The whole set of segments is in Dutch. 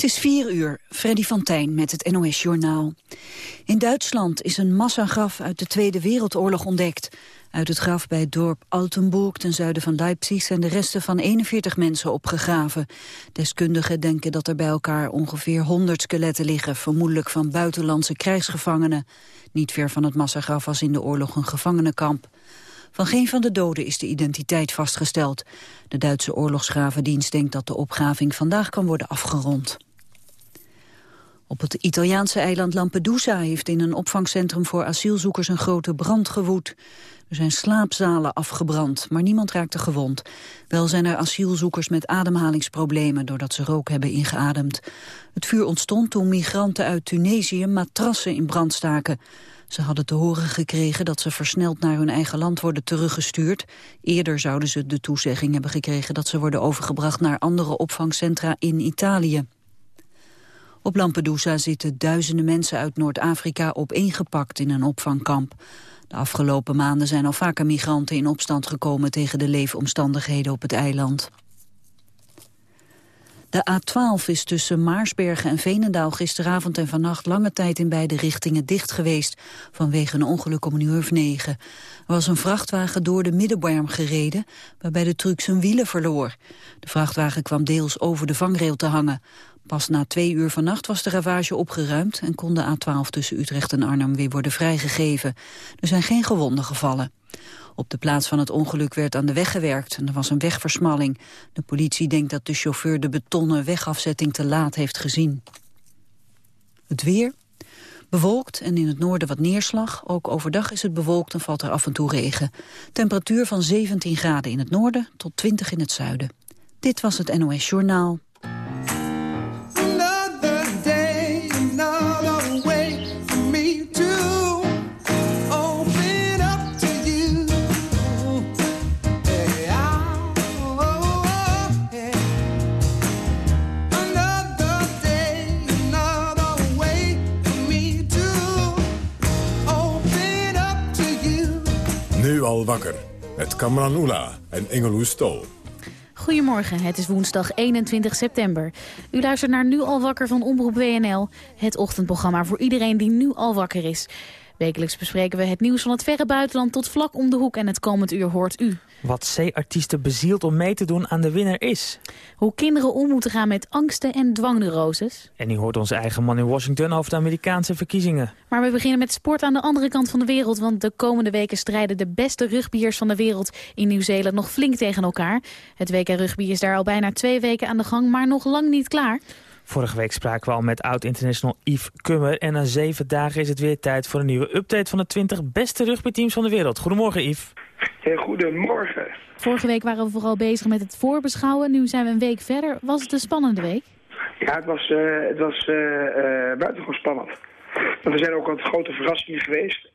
Het is vier uur, Freddy van Tijn met het NOS-journaal. In Duitsland is een massagraf uit de Tweede Wereldoorlog ontdekt. Uit het graf bij het dorp Altenburg ten zuiden van Leipzig... zijn de resten van 41 mensen opgegraven. Deskundigen denken dat er bij elkaar ongeveer 100 skeletten liggen... vermoedelijk van buitenlandse krijgsgevangenen. Niet ver van het massagraf was in de oorlog een gevangenenkamp. Van geen van de doden is de identiteit vastgesteld. De Duitse oorlogsgravendienst denkt dat de opgraving vandaag kan worden afgerond. Op het Italiaanse eiland Lampedusa heeft in een opvangcentrum voor asielzoekers een grote brand gewoed. Er zijn slaapzalen afgebrand, maar niemand raakte gewond. Wel zijn er asielzoekers met ademhalingsproblemen doordat ze rook hebben ingeademd. Het vuur ontstond toen migranten uit Tunesië matrassen in brand staken. Ze hadden te horen gekregen dat ze versneld naar hun eigen land worden teruggestuurd. Eerder zouden ze de toezegging hebben gekregen dat ze worden overgebracht naar andere opvangcentra in Italië. Op Lampedusa zitten duizenden mensen uit Noord-Afrika opeengepakt in een opvangkamp. De afgelopen maanden zijn al vaker migranten in opstand gekomen tegen de leefomstandigheden op het eiland. De A12 is tussen Maarsbergen en Veenendaal gisteravond en vannacht lange tijd in beide richtingen dicht geweest vanwege een ongeluk om een uur of negen. Er was een vrachtwagen door de middenberm gereden waarbij de truck zijn wielen verloor. De vrachtwagen kwam deels over de vangrail te hangen. Pas na twee uur vannacht was de ravage opgeruimd en kon de A12 tussen Utrecht en Arnhem weer worden vrijgegeven. Er zijn geen gewonden gevallen. Op de plaats van het ongeluk werd aan de weg gewerkt en er was een wegversmalling. De politie denkt dat de chauffeur de betonnen wegafzetting te laat heeft gezien. Het weer, Bewolkt en in het noorden wat neerslag. Ook overdag is het bewolkt en valt er af en toe regen. Temperatuur van 17 graden in het noorden tot 20 in het zuiden. Dit was het NOS Journaal. Al wakker. Met Kamran Oela en Engelou Stol. Goedemorgen, het is woensdag 21 september. U luistert naar Nu al wakker van Omroep WNL. Het ochtendprogramma voor iedereen die nu al wakker is. Wekelijks bespreken we het nieuws van het verre buitenland tot vlak om de hoek. En het komend uur hoort u. Wat C-artiesten bezielt om mee te doen aan de winnaar is. Hoe kinderen om moeten gaan met angsten en dwangneuroses. En u hoort onze eigen man in Washington over de Amerikaanse verkiezingen. Maar we beginnen met sport aan de andere kant van de wereld. Want de komende weken strijden de beste rugbiers van de wereld in Nieuw-Zeeland nog flink tegen elkaar. Het WK rugby is daar al bijna twee weken aan de gang, maar nog lang niet klaar. Vorige week spraken we al met oud-international Yves Kummer. En na zeven dagen is het weer tijd voor een nieuwe update van de 20 beste rugbyteams van de wereld. Goedemorgen Yves. goedemorgen. Vorige week waren we vooral bezig met het voorbeschouwen. Nu zijn we een week verder. Was het een spannende week? Ja, het was, uh, het was uh, uh, buitengewoon spannend. Want er zijn ook wat grote verrassingen geweest.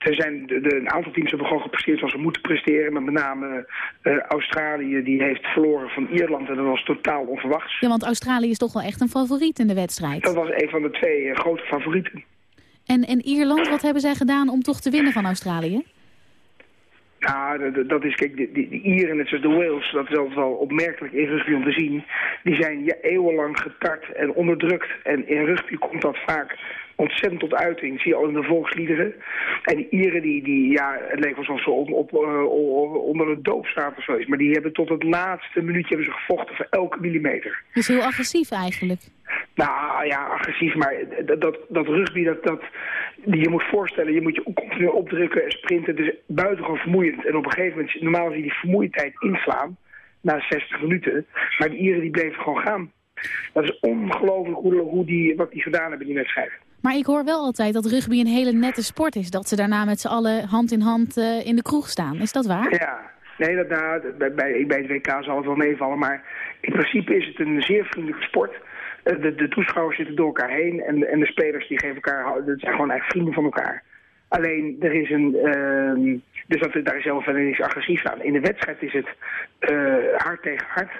Er zijn de, de, een aantal teams hebben gewoon gepresteerd zoals ze moeten presteren. Maar met name uh, Australië die heeft verloren van Ierland en dat was totaal onverwachts. Ja, want Australië is toch wel echt een favoriet in de wedstrijd. Dat was een van de twee uh, grote favorieten. En, en Ierland, wat hebben zij gedaan om toch te winnen van Australië? Ja, dat is, kijk, de, Ieren, net zoals de Wales, dat is altijd wel opmerkelijk in rugby om te zien. Die zijn eeuwenlang getart en onderdrukt. En in rugby komt dat vaak ontzettend tot uiting. Zie je al in de volksliederen. En die Ieren, die, die ja, het leek alsof ze op, op, uh, onder de doop zaten of zoiets. Maar die hebben tot het laatste minuutje hebben ze gevochten voor elke millimeter. Dus heel agressief eigenlijk. Nou ja, agressief, maar dat, dat, dat rugby, dat, dat, je moet voorstellen, je moet je continu opdrukken en sprinten. Het is buitengewoon vermoeiend. En op een gegeven moment, normaal zie je die vermoeidheid inslaan, na 60 minuten. Maar de Ieren die bleven gewoon gaan. Dat is ongelooflijk hoe, hoe die, wat die gedaan hebben in die wedstrijd. Maar ik hoor wel altijd dat rugby een hele nette sport is. Dat ze daarna met z'n allen hand in hand uh, in de kroeg staan. Is dat waar? Ja, nee, dat, nou, bij, bij, bij het WK zal het wel meevallen. Maar in principe is het een zeer vriendelijke sport. Uh, de, de toeschouwers zitten door elkaar heen. En, en de spelers die geven elkaar, dat zijn gewoon echt vrienden van elkaar. Alleen, er is een... Uh, dus dat, daar is zelf verder niks agressief aan. In de wedstrijd is het uh, hard tegen hard.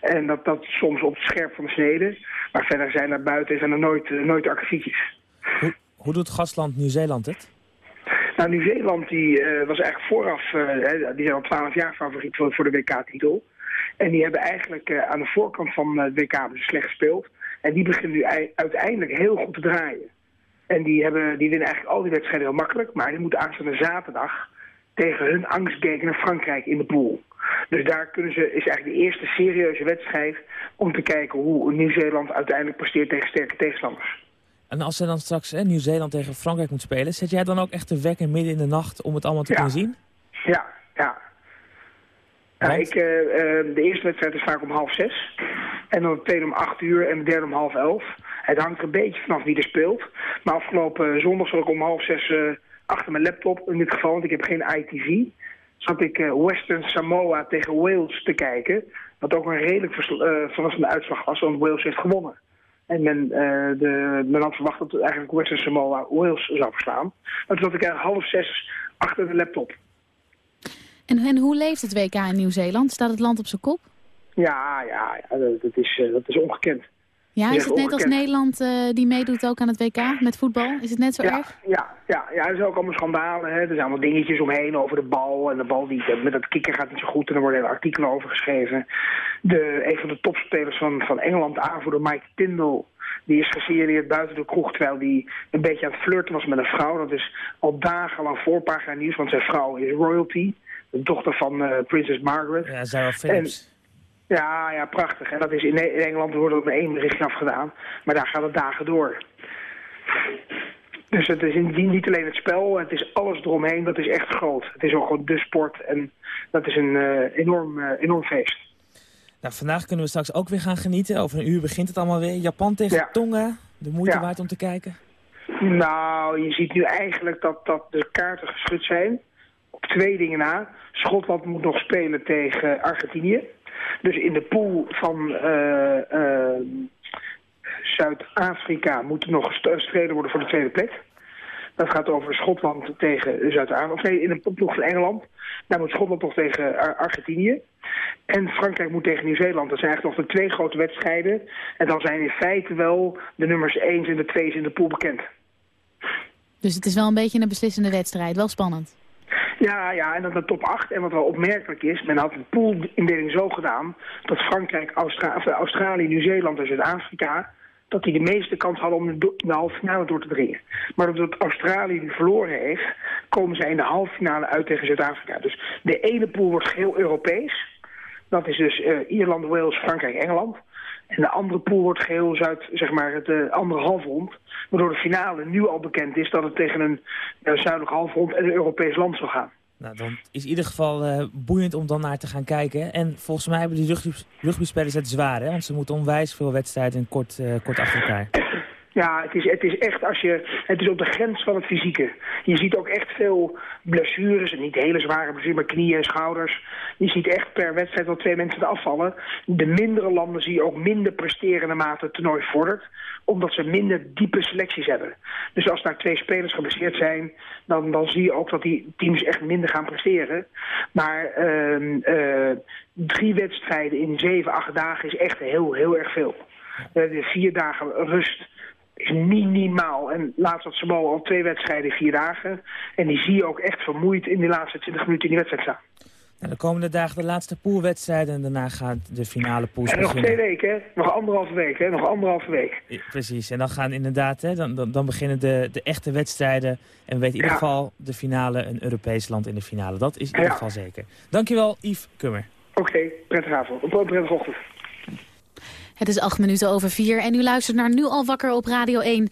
En dat, dat soms op het scherp van de snede. Maar verder zijn er buiten zijn er nooit, uh, nooit akkefietjes. Hoe, hoe doet gastland Nieuw-Zeeland het? Nou, Nieuw-Zeeland die, uh, was eigenlijk vooraf, uh, die zijn al twaalf jaar favoriet voor, voor de WK-titel. En die hebben eigenlijk aan de voorkant van het WK slecht gespeeld. En die beginnen nu uiteindelijk heel goed te draaien. En die, hebben, die winnen eigenlijk al die wedstrijden heel makkelijk. Maar die moeten aanstaande zaterdag tegen hun angstgegner Frankrijk in de pool. Dus daar kunnen ze, is eigenlijk de eerste serieuze wedstrijd om te kijken hoe Nieuw-Zeeland uiteindelijk presteert tegen sterke tegenstanders. En als ze dan straks Nieuw-Zeeland tegen Frankrijk moet spelen, zet jij dan ook echt de wekker midden in de nacht om het allemaal te kunnen zien? Ja, ja. Ja ik, uh, de eerste wedstrijd is vaak om half zes. En dan de tweede om acht uur en de derde om half elf. Het hangt er een beetje vanaf wie er speelt. Maar afgelopen zondag zat ik om half zes uh, achter mijn laptop, in dit geval, want ik heb geen ITV. Zat ik uh, Western Samoa tegen Wales te kijken. Wat ook een redelijk verrassende uitslag was, want Wales heeft gewonnen. En men, de, men had verwacht dat eigenlijk Western Samoa Wales zou verslaan. Maar toen zat ik half zes achter de laptop. En, en hoe leeft het WK in Nieuw-Zeeland? Staat het land op zijn kop? Ja, ja, ja dat, is, dat is ongekend. Ja, is het net als Nederland uh, die meedoet ook aan het WK met voetbal? Is het net zo ja, erg? Ja, ja, ja, er zijn ook allemaal schandalen. Hè. Er zijn allemaal dingetjes omheen over de bal. En de bal die, met dat kikker gaat niet zo goed. En er worden hele artikelen over geschreven. De, een van de topspelers van, van Engeland, aanvoerder Mike Tindall... Die is gesigneerd buiten de kroeg terwijl hij een beetje aan het flirten was met een vrouw. Dat is al dagenlang voorpagina nieuws, want zijn vrouw is royalty. De dochter van uh, prinses Margaret. Ja, Sarah Phillips. Ja, ja, prachtig. En dat is in Engeland wordt het met één berichtje afgedaan. Maar daar gaat het dagen door. Dus het is niet alleen het spel, het is alles eromheen. Dat is echt groot. Het is ook gewoon de sport en dat is een uh, enorm, uh, enorm feest. Nou, vandaag kunnen we straks ook weer gaan genieten. Over een uur begint het allemaal weer. Japan tegen ja. Tonga. De moeite ja. waard om te kijken. Nou, je ziet nu eigenlijk dat, dat de kaarten geschud zijn. Twee dingen na. Schotland moet nog spelen tegen Argentinië. Dus in de pool van uh, uh, Zuid-Afrika moet nog gestreden worden voor de tweede plek. Dat gaat over Schotland tegen Zuid-Afrika. Nee, in de ploeg van Engeland. Daar moet Schotland toch tegen Ar Argentinië. En Frankrijk moet tegen Nieuw-Zeeland. Dat zijn eigenlijk nog de twee grote wedstrijden. En dan zijn in feite wel de nummers 1 en de 2 in de pool bekend. Dus het is wel een beetje een beslissende wedstrijd. Wel spannend. Ja, ja, en dan de top 8. En wat wel opmerkelijk is, men had de poolindeling zo gedaan... dat Frankrijk, Austra Australië, Nieuw-Zeeland en Zuid-Afrika... dat die de meeste kans hadden om de, de halve finale door te dringen. Maar doordat Australië die verloren heeft... komen zij in de halve finale uit tegen Zuid-Afrika. Dus de ene pool wordt geheel Europees. Dat is dus uh, Ierland, Wales, Frankrijk, Engeland. En de andere pool wordt geheel Zuid, zeg maar, het uh, andere halfrond. Waardoor de finale nu al bekend is dat het tegen een uh, zuidelijk halfrond en een Europees land zal gaan. Nou, dan is in ieder geval uh, boeiend om dan naar te gaan kijken. En volgens mij hebben die rugby, rugbyspelers het zwaar, hè? Want ze moeten onwijs veel wedstrijden kort, kort achter elkaar. Ja, het is, het is echt als je. Het is op de grens van het fysieke. Je ziet ook echt veel blessures. Niet hele zware blessures, maar knieën en schouders. Je ziet echt per wedstrijd wel twee mensen afvallen. De mindere landen zie je ook minder presteren naarmate het toernooi vordert. Omdat ze minder diepe selecties hebben. Dus als daar twee spelers geblesseerd zijn, dan, dan zie je ook dat die teams echt minder gaan presteren. Maar uh, uh, drie wedstrijden in zeven, acht dagen is echt heel, heel erg veel. Uh, vier dagen rust minimaal. En laatst had Samoa al twee wedstrijden vier dagen. En die zie je ook echt vermoeid in die laatste 20 minuten in die wedstrijd staan. En de komende dagen de laatste poolwedstrijden en daarna gaat de finale pool beginnen. nog twee weken, hè? Nog anderhalve week, hè? Nog anderhalve week. Ja, precies, en dan gaan inderdaad, hè, dan, dan, dan beginnen de, de echte wedstrijden. En we weten in ieder geval de finale, een Europees land in de finale. Dat is in ieder geval zeker. Dankjewel, Yves Kummer. Oké, okay, prettige avond. Prettige ochtend. Het is acht minuten over vier en u luistert naar Nu al wakker op Radio 1.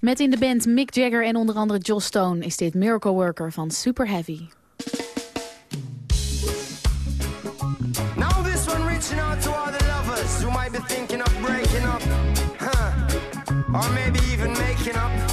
Met in de band Mick Jagger en onder andere Joss Stone is dit Miracle Worker van Super Heavy. Now this one reaching out to all the lovers who might be thinking of breaking up. Huh. Or maybe even making up.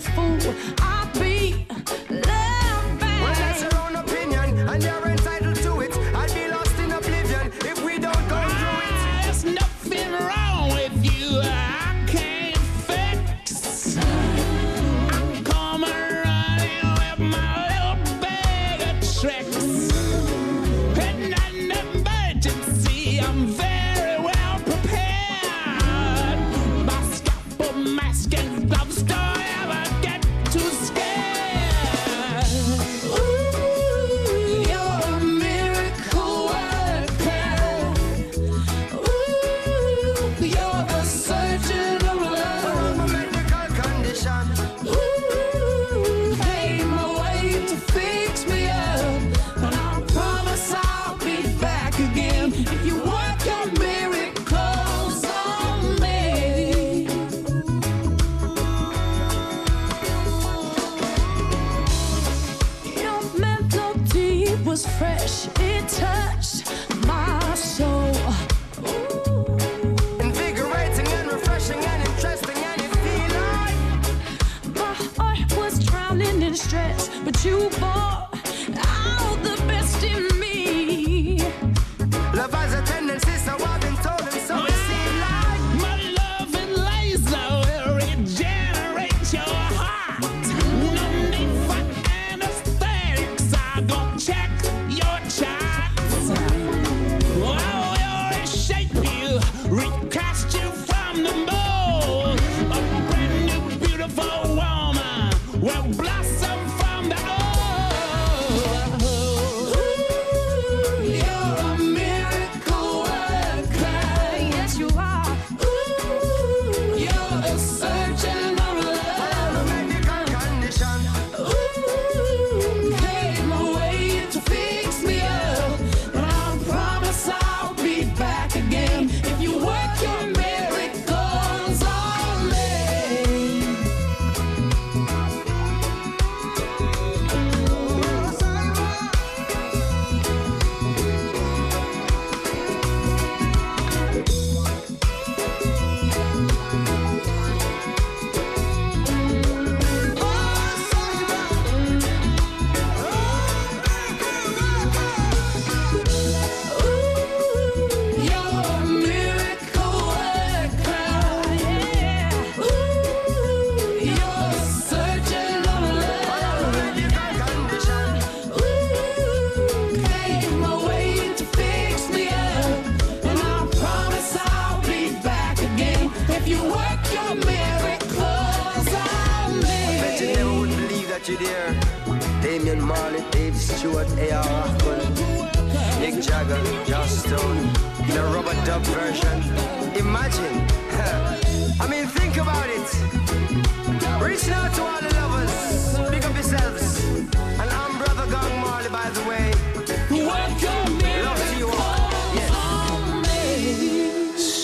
Fool,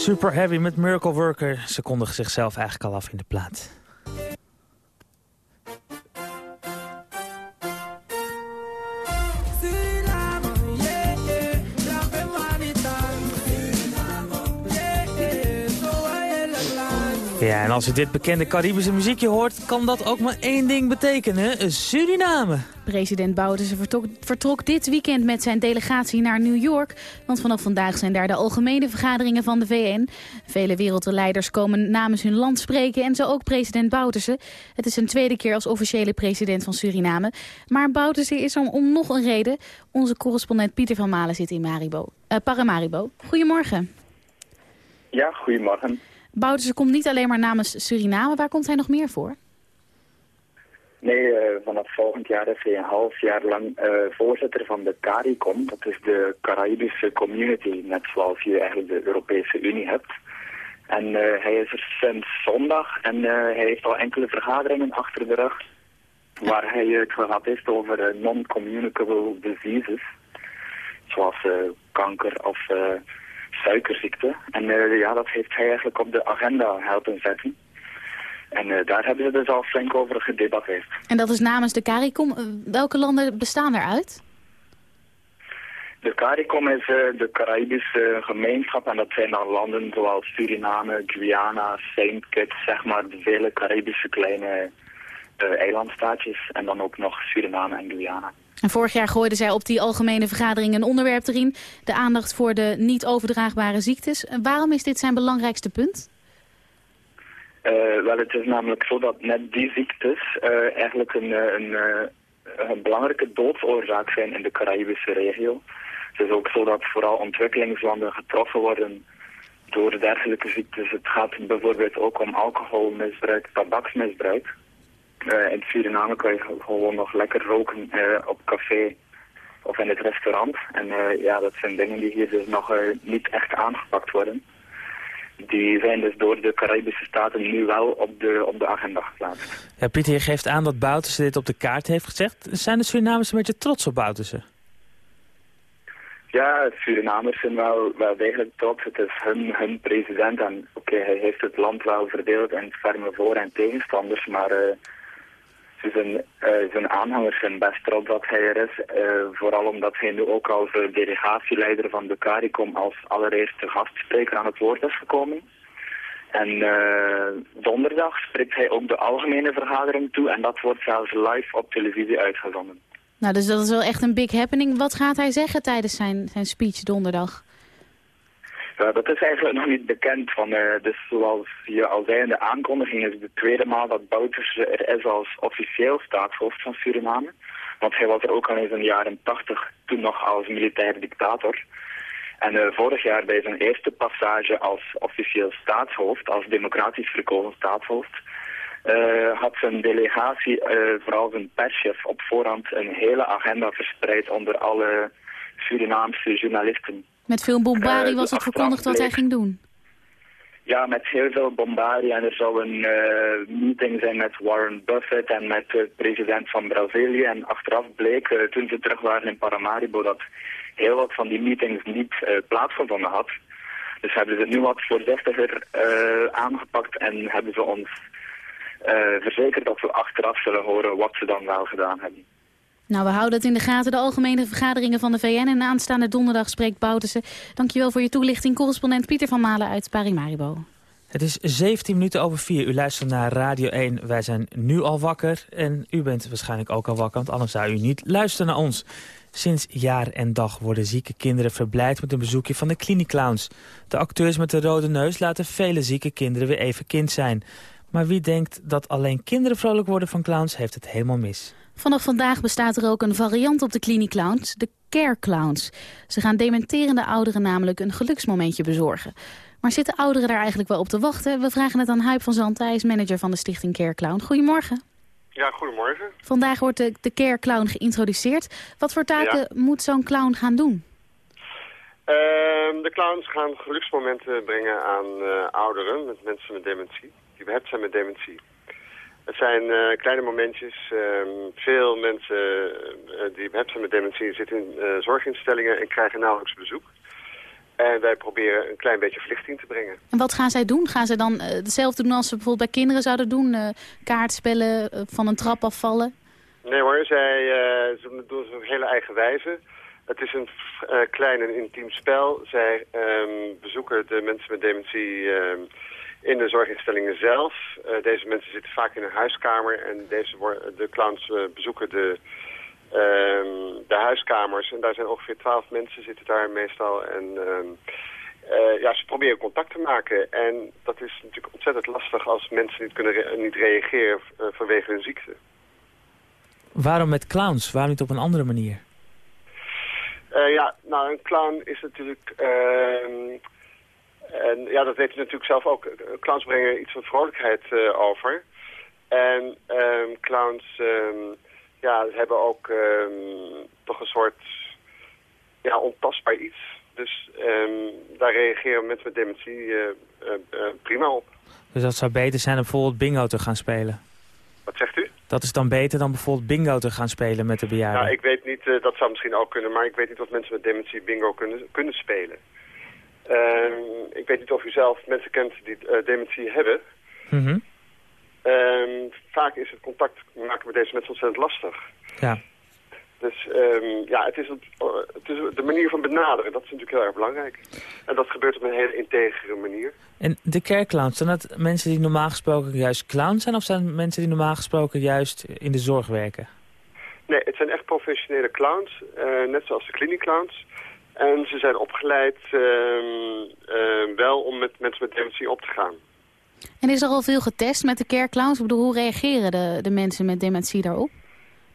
Super Heavy met Miracle Worker. Ze kondigen zichzelf eigenlijk al af in de plaat. Ja, en als u dit bekende Caribische muziekje hoort, kan dat ook maar één ding betekenen. Suriname. President Bouterse vertrok, vertrok dit weekend met zijn delegatie naar New York. Want vanaf vandaag zijn daar de algemene vergaderingen van de VN. Vele wereldleiders komen namens hun land spreken en zo ook president Bouterse. Het is zijn tweede keer als officiële president van Suriname. Maar Bouterse is er om nog een reden. Onze correspondent Pieter van Malen zit in Maribo, eh, Paramaribo. Goedemorgen. Ja, goedemorgen. Bouterse komt niet alleen maar namens Suriname. Waar komt hij nog meer voor? Nee, eh, vanaf volgend jaar is hij een half jaar lang eh, voorzitter van de CARICOM. Dat is de Caribische Community, net zoals je eigenlijk de Europese Unie hebt. En eh, hij is er sinds zondag en hij heeft al enkele vergaderingen achter de rug waar hij het gehad heeft over non-communicable diseases, zoals kanker of suikerziekte. En ja, dat heeft hij eigenlijk op de agenda helpen zetten. En uh, daar hebben ze dus al flink over gedebatteerd. En dat is namens de CARICOM. Welke landen bestaan eruit? De CARICOM is uh, de Caribische gemeenschap en dat zijn dan landen zoals Suriname, Guyana, Saint Kitts, zeg maar de vele Caribische kleine eilandstaatjes en dan ook nog Suriname en Guyana. En vorig jaar gooiden zij op die algemene vergadering een onderwerp erin. De aandacht voor de niet overdraagbare ziektes. Waarom is dit zijn belangrijkste punt? Uh, wel, het is namelijk zo dat net die ziektes uh, eigenlijk een, een, een, belangrijke doodsoorzaak zijn in de Caribische regio. Het is ook zo dat vooral ontwikkelingslanden getroffen worden door dergelijke ziektes. Het gaat bijvoorbeeld ook om alcoholmisbruik, tabaksmisbruik. Uh, in Suriname kan je gewoon nog lekker roken op café of in het restaurant. En ja, dat zijn dingen die hier dus nog niet echt aangepakt worden die zijn dus door de Caribische Staten nu wel op de, op de agenda geplaatst. Ja, Pieter, je geeft aan dat Bouterse dit op de kaart heeft gezegd. Zijn de Surinamers een beetje trots op Bouterse? Ja, Surinamers zijn wel, wel degelijk trots. Het is hun, hun president en oké, hij heeft het land wel verdeeld in ferme voor- en tegenstanders, maar... Zijn, zijn aanhangers zijn best trots dat hij er is. Uh, vooral omdat hij nu ook als uh, delegatieleider van de CARICOM als allereerste gastspreker aan het woord is gekomen. En donderdag spreekt hij ook de algemene vergadering toe en dat wordt zelfs live op televisie uitgezonden. Nou, dus dat is wel echt een big happening. Wat gaat hij zeggen tijdens zijn, zijn speech donderdag? Uh, dat is eigenlijk nog niet bekend. Van, uh, dus zoals je al zei in de aankondiging is het de tweede maal dat Bouters er is als officieel staatshoofd van Suriname. Want hij was er ook al in de jaren tachtig, toen nog als militair dictator. En uh, vorig jaar bij zijn eerste passage als officieel staatshoofd, als democratisch verkozen staatshoofd, had zijn delegatie, vooral zijn perschef, op voorhand een hele agenda verspreid onder alle Surinaamse journalisten. Met veel bombardie was het verkondigd wat hij ging doen? Ja, met heel veel bombardie. En er zou een uh, meeting zijn met Warren Buffett en met de president van Brazilië. En achteraf bleek, uh, toen ze terug waren in Paramaribo, dat heel wat van die meetings niet uh, plaatsgevonden had. Dus hebben ze het nu wat voorzichtiger aangepakt en hebben ze ons verzekerd dat we achteraf zullen horen wat ze dan wel gedaan hebben. Nou, we houden het in de gaten, de algemene vergaderingen van de VN. En aanstaande donderdag spreekt Bouterse. Dankjewel voor je toelichting, correspondent Pieter van Malen uit Parimaribo. Het is 17 minuten over 4. U luistert naar Radio 1. Wij zijn nu al wakker. En u bent waarschijnlijk ook al wakker, want anders zou u niet luisteren naar ons. Sinds jaar en dag worden zieke kinderen verblijd met een bezoekje van de klinieclowns. De acteurs met de rode neus laten vele zieke kinderen weer even kind zijn. Maar wie denkt dat alleen kinderen vrolijk worden van clowns, heeft het helemaal mis. Vanaf vandaag bestaat er ook een variant op de klinieclowns, de care clowns. Ze gaan dementerende ouderen namelijk een geluksmomentje bezorgen. Maar zitten ouderen daar eigenlijk wel op te wachten? We vragen het aan Huip van Zand, hij is manager van de stichting Care Clown. Goedemorgen. Ja, goedemorgen. Vandaag wordt de, de Care Clown geïntroduceerd. Wat voor taken moet zo'n clown gaan doen? Ehm, de clowns gaan geluksmomenten brengen aan eh, ouderen, met mensen met dementie, die behept zijn met dementie. Het zijn eh, kleine momentjes. ehm, veel mensen eh, die behept zijn met dementie zitten in eh, zorginstellingen en krijgen nauwelijks bezoek. En wij proberen een klein beetje verlichting te brengen. En wat gaan zij doen? Gaan ze dan eh, hetzelfde doen als ze bijvoorbeeld bij kinderen zouden doen? Eh, kaartspellen, eh, van een trap afvallen? Nee hoor, zij eh, ze doen het op hele eigen wijze. Het is een eh, klein en intiem spel. Zij ehm, bezoeken de mensen met dementie ehm, in de zorginstellingen zelf. Eh, deze mensen zitten vaak in een huiskamer en deze de clowns eh, bezoeken de, ehm, de huiskamers. En daar zijn ongeveer twaalf mensen zitten daar meestal. En ehm, eh, ja, ze proberen contact te maken. En dat is natuurlijk ontzettend lastig als mensen niet kunnen re- niet reageren vanwege hun ziekte. Waarom met clowns? Waarom niet op een andere manier? Ja, nou, een clown is natuurlijk... en ja, dat weet u natuurlijk zelf ook. Clowns brengen iets van vrolijkheid eh, over. En ehm, clowns ehm, ja, hebben ook ehm, toch een soort ja, ontastbaar iets. Dus daar reageren mensen met dementie eh, eh, prima op. Dus dat zou beter zijn om bijvoorbeeld bingo te gaan spelen. Wat zegt u? Dat is dan beter dan bijvoorbeeld bingo te gaan spelen met de bejaarden. Nou, ik weet niet, dat zou misschien ook kunnen, maar ik weet niet of mensen met dementie bingo kunnen, kunnen spelen. Ehm, ik weet niet of u zelf mensen kent die eh, dementie hebben. Mhm. Ehm, vaak is het contact maken met deze mensen ontzettend lastig. Ja. Dus ehm, ja, het is, het, het is de manier van benaderen, dat is natuurlijk heel erg belangrijk. En dat gebeurt op een hele integere manier. En de kerkclowns, zijn dat mensen die normaal gesproken juist clowns zijn... of zijn mensen die normaal gesproken juist in de zorg werken? Nee, het zijn echt professionele clowns, eh, net zoals de kliniekclowns. En ze zijn opgeleid ehm, ehm, wel om met mensen met dementie op te gaan. En is er al veel getest met de Care Clowns? Ik bedoel, hoe reageren de, de mensen met dementie daarop?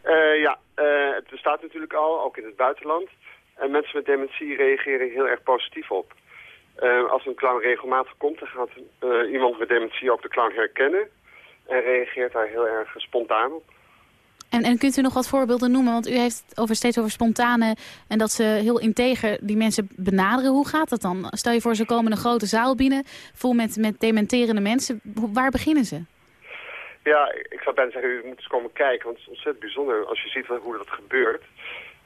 Eh, ja, eh, het bestaat natuurlijk al, ook in het buitenland. En mensen met dementie reageren heel erg positief op. Eh, als een clown regelmatig komt, dan gaat iemand met dementie ook de clown herkennen. En reageert daar heel erg spontaan op. En, en kunt u nog wat voorbeelden noemen? Want u heeft het over, steeds over spontane en dat ze heel integer die mensen benaderen. Hoe gaat dat dan? Stel je voor, ze komen een grote zaal binnen, vol met, met dementerende mensen. Waar beginnen ze? Ja, ik zou bijna zeggen, u moet eens komen kijken, want het is ontzettend bijzonder als je ziet hoe dat gebeurt.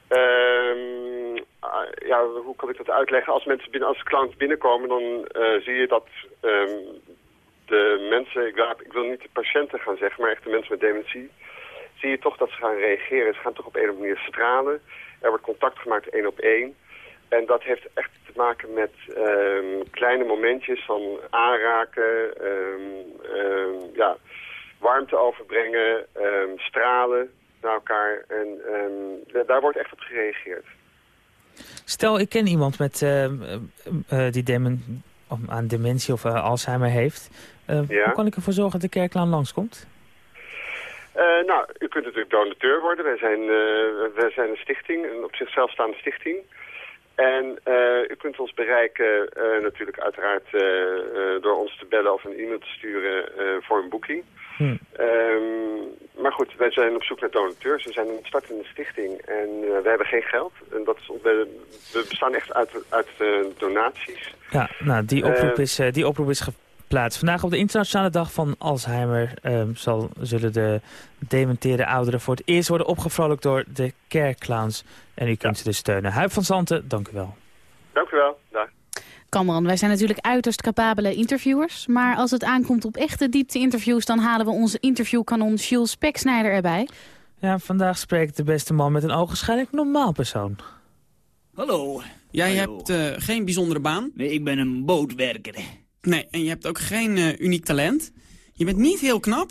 Ehm, ah, ja, hoe kan ik dat uitleggen? Als mensen binnen, als clowns binnenkomen, dan eh, zie je dat ehm, de mensen, ik wil niet de patiënten gaan zeggen, maar echt de mensen met dementie, zie je toch dat ze gaan reageren. Ze gaan toch op een of andere manier stralen. Er wordt contact gemaakt één op één. En dat heeft echt te maken met ehm, kleine momentjes van aanraken, ehm, ehm, ja, warmte overbrengen, stralen naar elkaar. En da- daar wordt echt op gereageerd. Stel, ik ken iemand met, eh, die demen, aan dementie of eh, Alzheimer heeft. Ja. Hoe kan ik ervoor zorgen dat de kerkclown langskomt? Eh, nou, u kunt natuurlijk donateur worden. Wij zijn, eh, wij zijn een stichting, een op zichzelf staande stichting. En eh, u kunt ons bereiken natuurlijk uiteraard door ons te bellen of een e-mail te sturen voor een boeking. Hm. Ehm, maar goed, wij zijn op zoek naar donateurs. We zijn een startende stichting en eh, we hebben geen geld. En dat is, we, we bestaan echt uit, uit donaties. Ja, nou, die oproep, is, die oproep is geplaatst. Vandaag op de internationale dag van Alzheimer ehm, zal, zullen de dementeerde ouderen voor het eerst worden opgevrolijkt door de kerkclowns. En u kunt ze dus steunen. Huip van Zanten, dank u wel. Dank u wel. Dag. Cameron, wij zijn natuurlijk uiterst capabele interviewers. Maar als het aankomt op echte diepte-interviews... dan halen we onze interviewkanon Jules Speksnijder erbij. Ja, vandaag spreekt de beste man met een ogenschijnlijk normaal persoon. Hallo. Jij Hallo. hebt eh, geen bijzondere baan. Nee, ik ben een bootwerker. Nee, en je hebt ook geen eh, uniek talent. Je bent niet heel knap.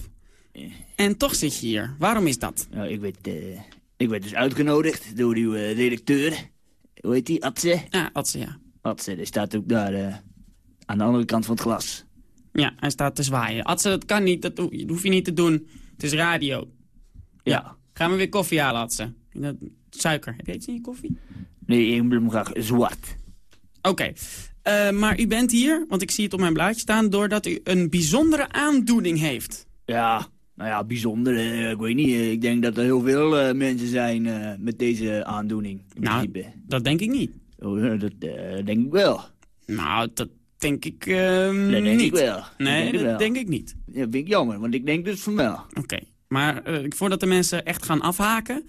En toch zit je hier. Waarom is dat? Nou, ik werd, eh, ik werd dus uitgenodigd door uw eh, redacteur. Hoe heet die? Atze? Ja, Atze, ja. Atze, die staat ook daar eh, aan de andere kant van het glas. Ja, hij staat te zwaaien. Atze, dat kan niet. Dat ho- dat hoef je niet te doen. Het is radio. Ja. Gaan we weer koffie halen, Atze? Suiker. Heb jij iets in je koffie? Nee, ik wil hem graag zwart. Oké. Eh, maar u bent hier, want ik zie het op mijn blaadje staan... doordat u een bijzondere aandoening heeft. Ja, Nou ja, bijzonder, eh, ik weet niet. eh, Ik denk dat er heel veel mensen zijn met deze aandoening. In Nou, principe. dat denk ik niet. Oh, dat denk ik wel. Nou, dat denk ik ehm, Dat denk niet. ik wel. Nee, denk ik dat wel. denk ik niet. Ja, vind ik jammer, want ik denk dus van wel. Oké, maar voordat de mensen echt gaan afhaken...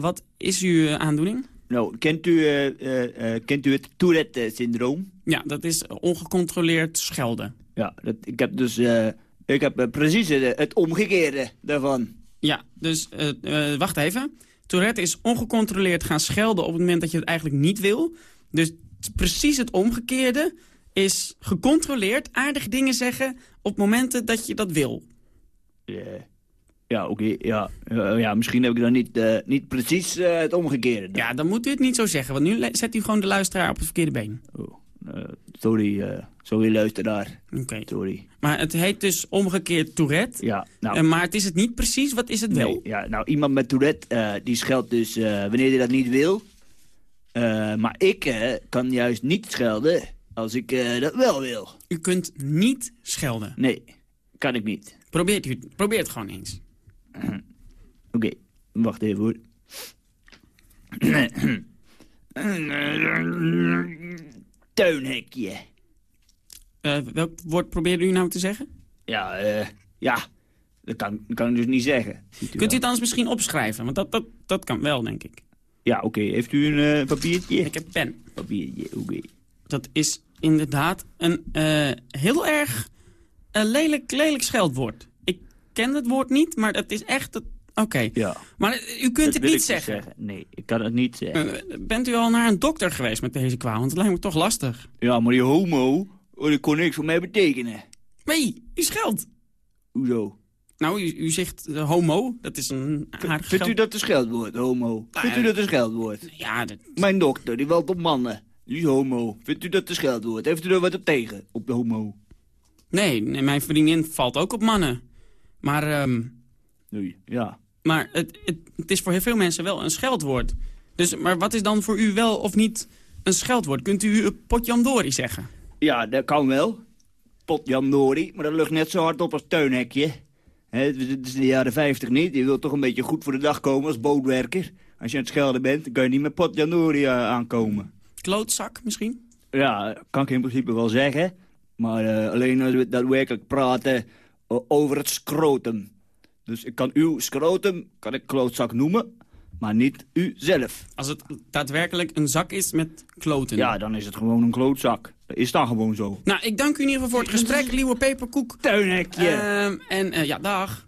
wat is uw aandoening? Nou, kent u, eh, eh, eh, kent u het Tourette-syndroom? Ja, dat is ongecontroleerd schelden. Ja, dat, ik heb dus ik heb, precies het, het omgekeerde daarvan. Ja, dus wacht even. Tourette is ongecontroleerd gaan schelden op het moment dat je het eigenlijk niet wil. Dus precies het omgekeerde is gecontroleerd aardige dingen zeggen op momenten dat je dat wil. Eh, ja, oké, ja. Eh, ja. Misschien heb ik dan niet, eh, niet precies eh, het omgekeerde. Ja, dan moet u het niet zo zeggen, want nu zet u gewoon de luisteraar op het verkeerde been. Oh, sorry, sorry luisteraar. Oké. Sorry. Maar het heet dus omgekeerd Tourette. Ja, nou... Maar het is het niet precies, wat is het wel? Nee, ja, nou, iemand met Tourette, die scheldt dus wanneer hij dat niet wil. Maar ik kan juist niet schelden als ik dat wel wil. U kunt niet schelden. Nee, kan ik niet. Probeert u, probeer het gewoon eens. Oké, wacht even hoor. Tuinhekje. Eh, welk woord probeerde u nou te zeggen? Ja, eh, ja, dat kan, kan ik dus niet zeggen. Ziet Kunt u het anders misschien opschrijven? Want dat, dat, dat kan wel, denk ik. Ja, oké. Heeft u een eh, papiertje? Ik heb pen. Papiertje, oké. Dat is inderdaad een heel erg eh, lelijk, lelijk scheldwoord. Ik ken het woord niet, maar het is echt... het- Oké. Ja. Maar u kunt Dat het niet ik zeggen. Nee, ik kan het niet zeggen. Eh, bent u al naar een dokter geweest met deze kwaal? Want het lijkt me toch lastig. Ja, maar die homo, oh, dat kon niks voor mij betekenen. Nee, u scheldt. Hoezo? Nou, u, u zegt eh, homo. Dat is een aardig Vindt u dat een scheldwoord, homo? Vindt u dat een scheldwoord? Ja, dat... Mijn dokter, die valt op mannen. Die is homo. Vindt u dat een scheldwoord? Heeft u er wat op tegen, op de homo? Nee, nee, mijn vriendin valt ook op mannen. Maar, ehm, Nee, ja. maar het, het, het is voor heel veel mensen wel een scheldwoord. Dus, maar wat is dan voor u wel of niet een scheldwoord? Kunt u potjandori zeggen? Ja, dat kan wel. Potjandori, maar dat lucht net zo hard op als tuinhekje. Het is de jaren 50 niet. Je wilt toch een beetje goed voor de dag komen als bootwerker. Als je aan het schelden bent, dan kan je niet met potjandori eh, aankomen. Klootzak misschien? Ja, kan ik in principe wel zeggen. Maar eh, alleen als we daadwerkelijk praten over het scrotum. Dus ik kan uw scrotum, kan ik klootzak noemen, maar niet u zelf. Als het daadwerkelijk een zak is met kloten. Ja, dan is het gewoon een klootzak. Dat is dan gewoon zo. Nou, ik dank u in ieder geval voor het gesprek, Liewe Peperkoek. Tuinhekje. Ehm, en eh, ja, dag.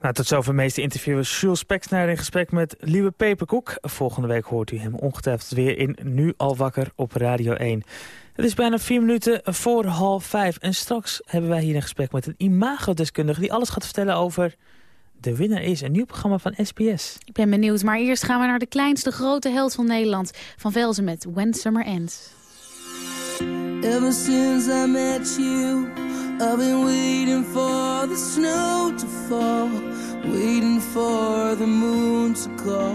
Nou, tot zover meeste interviewer Jules Speksnijder in gesprek met Lieve Peperkoek. Volgende week hoort u hem ongetwijfeld weer in Nu al wakker op Radio 1. Het is bijna vier minuten voor half vijf. En straks hebben wij hier een gesprek met een imagodeskundige... die alles gaat vertellen over De Winnaar is, een nieuw programma van SBS. Ik ben benieuwd, maar eerst gaan we naar de kleinste grote held van Nederland. Van Velzen met When Summer Ends. Ever since I met you, I've been waiting for the snow to fall, waiting for the moon to call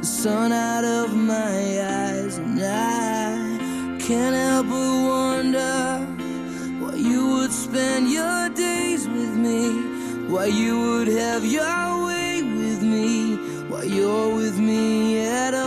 the sun out of my eyes, and I can't help but wonder why you would spend your days with me, why you would have your way with me, why you're with me at all,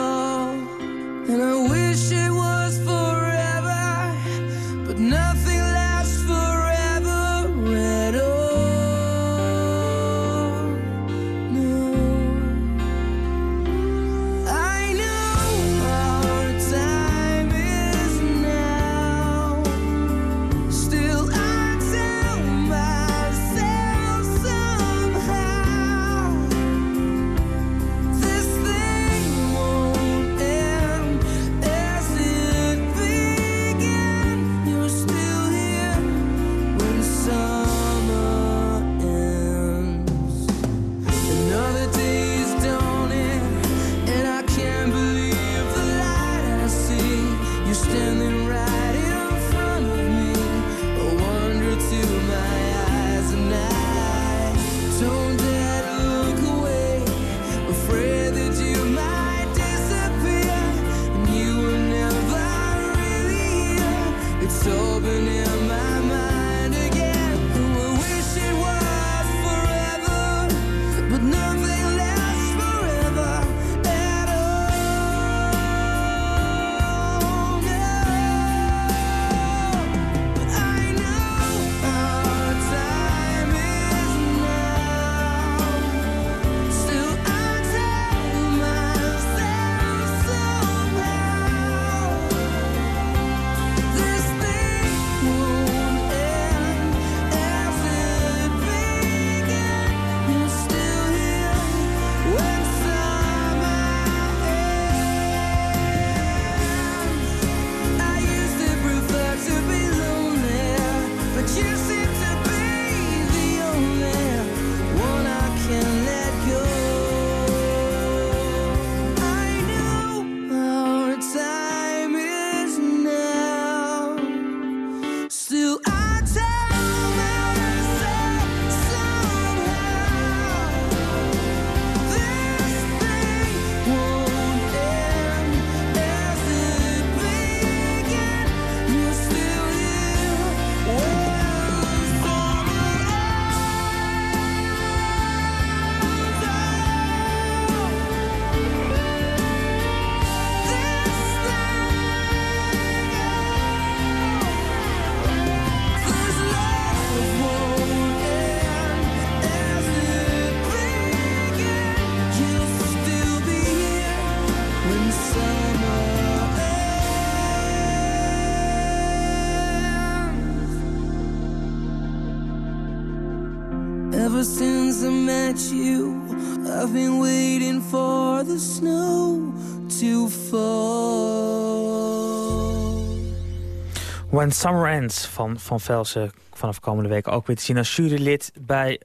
When Summer Ends van Van Velsen vanaf komende week ook weer te zien als jurylid bij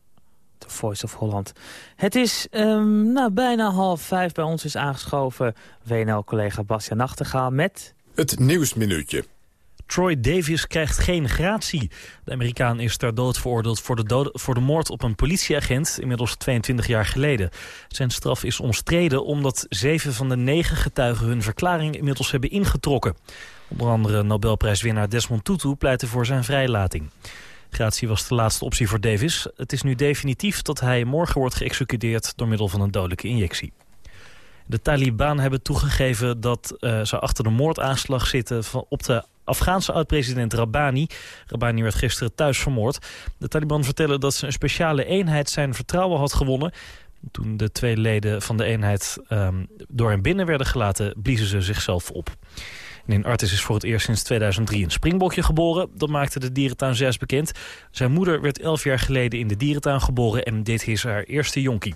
The Voice of Holland. Het is um, nou, bijna half vijf. Bij ons is aangeschoven WNL-collega Bastian Nachtegaal met... Het Nieuwsminuutje. Troy Davis krijgt geen gratie. De Amerikaan is ter dood veroordeeld voor de, voor de moord op een politieagent... inmiddels 22 jaar geleden. Zijn straf is omstreden omdat zeven van de negen getuigen... hun verklaring inmiddels hebben ingetrokken. Onder andere Nobelprijswinnaar Desmond Tutu pleitte voor zijn vrijlating. Gratie was de laatste optie voor Davis. Het is nu definitief dat hij morgen wordt geëxecuteerd... door middel van een dodelijke injectie. De Taliban hebben toegegeven dat uh, ze achter de moordaanslag zitten... Van, op de Afghaanse oud-president Rabbani. Rabbani werd gisteren thuis vermoord. De Taliban vertellen dat ze een speciale eenheid zijn vertrouwen had gewonnen. Toen de twee leden van de eenheid um, door hem binnen werden gelaten... bliezen ze zichzelf op. En in Artis is voor het eerst sinds 2003 een springbokje geboren. Dat maakte de dierentuin 6 bekend. Zijn moeder werd 11 jaar geleden in de dierentuin geboren... en dit is haar eerste jonkie.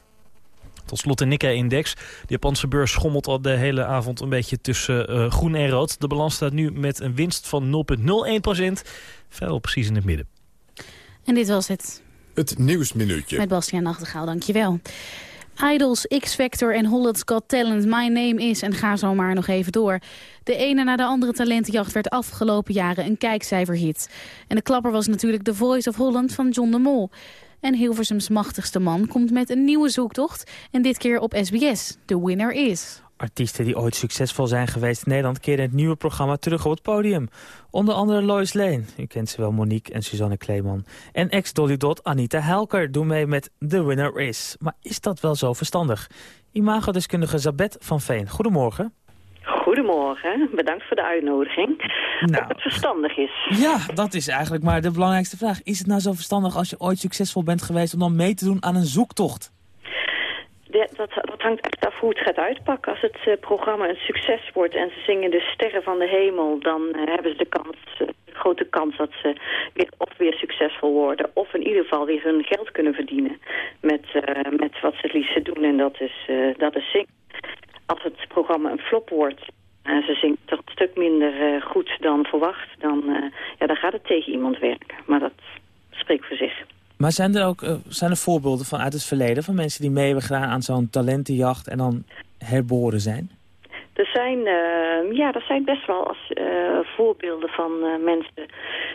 Tot slot de Nikkei-index. De Japanse beurs schommelt al de hele avond een beetje tussen uh, groen en rood. De balans staat nu met een winst van 0,01 procent. Vrijwel precies in het midden. En dit was het. Het Nieuwsminuutje. Met Bastiaan Nachtegaal, dankjewel. Idols, X-Factor en Holland's Got Talent, My Name Is en ga zo maar nog even door. De ene na de andere talentenjacht werd afgelopen jaren een kijkcijferhit. En de klapper was natuurlijk The Voice of Holland van John de Mol. En Hilversums machtigste man komt met een nieuwe zoektocht. En dit keer op SBS. The winner is... Artiesten die ooit succesvol zijn geweest in Nederland... keren het nieuwe programma terug op het podium. Onder andere Lois Lane, u kent ze wel Monique en Suzanne Kleeman. En ex-Dolly Dot Anita Helker doen mee met The Winner Is. Maar is dat wel zo verstandig? Imagodeskundige Zabet van Veen, goedemorgen. Goedemorgen, bedankt voor de uitnodiging. Nou, of het verstandig is. Ja, dat is eigenlijk maar de belangrijkste vraag. Is het nou zo verstandig als je ooit succesvol bent geweest... om dan mee te doen aan een zoektocht? Dat, dat, hangt echt af hoe het gaat uitpakken. Als het uh, programma een succes wordt en ze zingen de sterren van de hemel... dan uh, hebben ze de kans, uh, grote kans dat ze weer, of weer succesvol worden... of in ieder geval weer hun geld kunnen verdienen met, met wat ze het liefst doen. En dat is, dat is zingen. Als het programma een flop wordt en ze zingt toch een stuk minder goed dan verwacht... Dan, ja, dan gaat het tegen iemand werken. Maar dat spreekt voor zich. Maar zijn er ook uh, zijn er voorbeelden van uit het verleden... van mensen die mee hebben gedaan aan zo'n talentenjacht... en dan herboren zijn? Er zijn, uh, ja, er zijn best wel als, uh, voorbeelden van mensen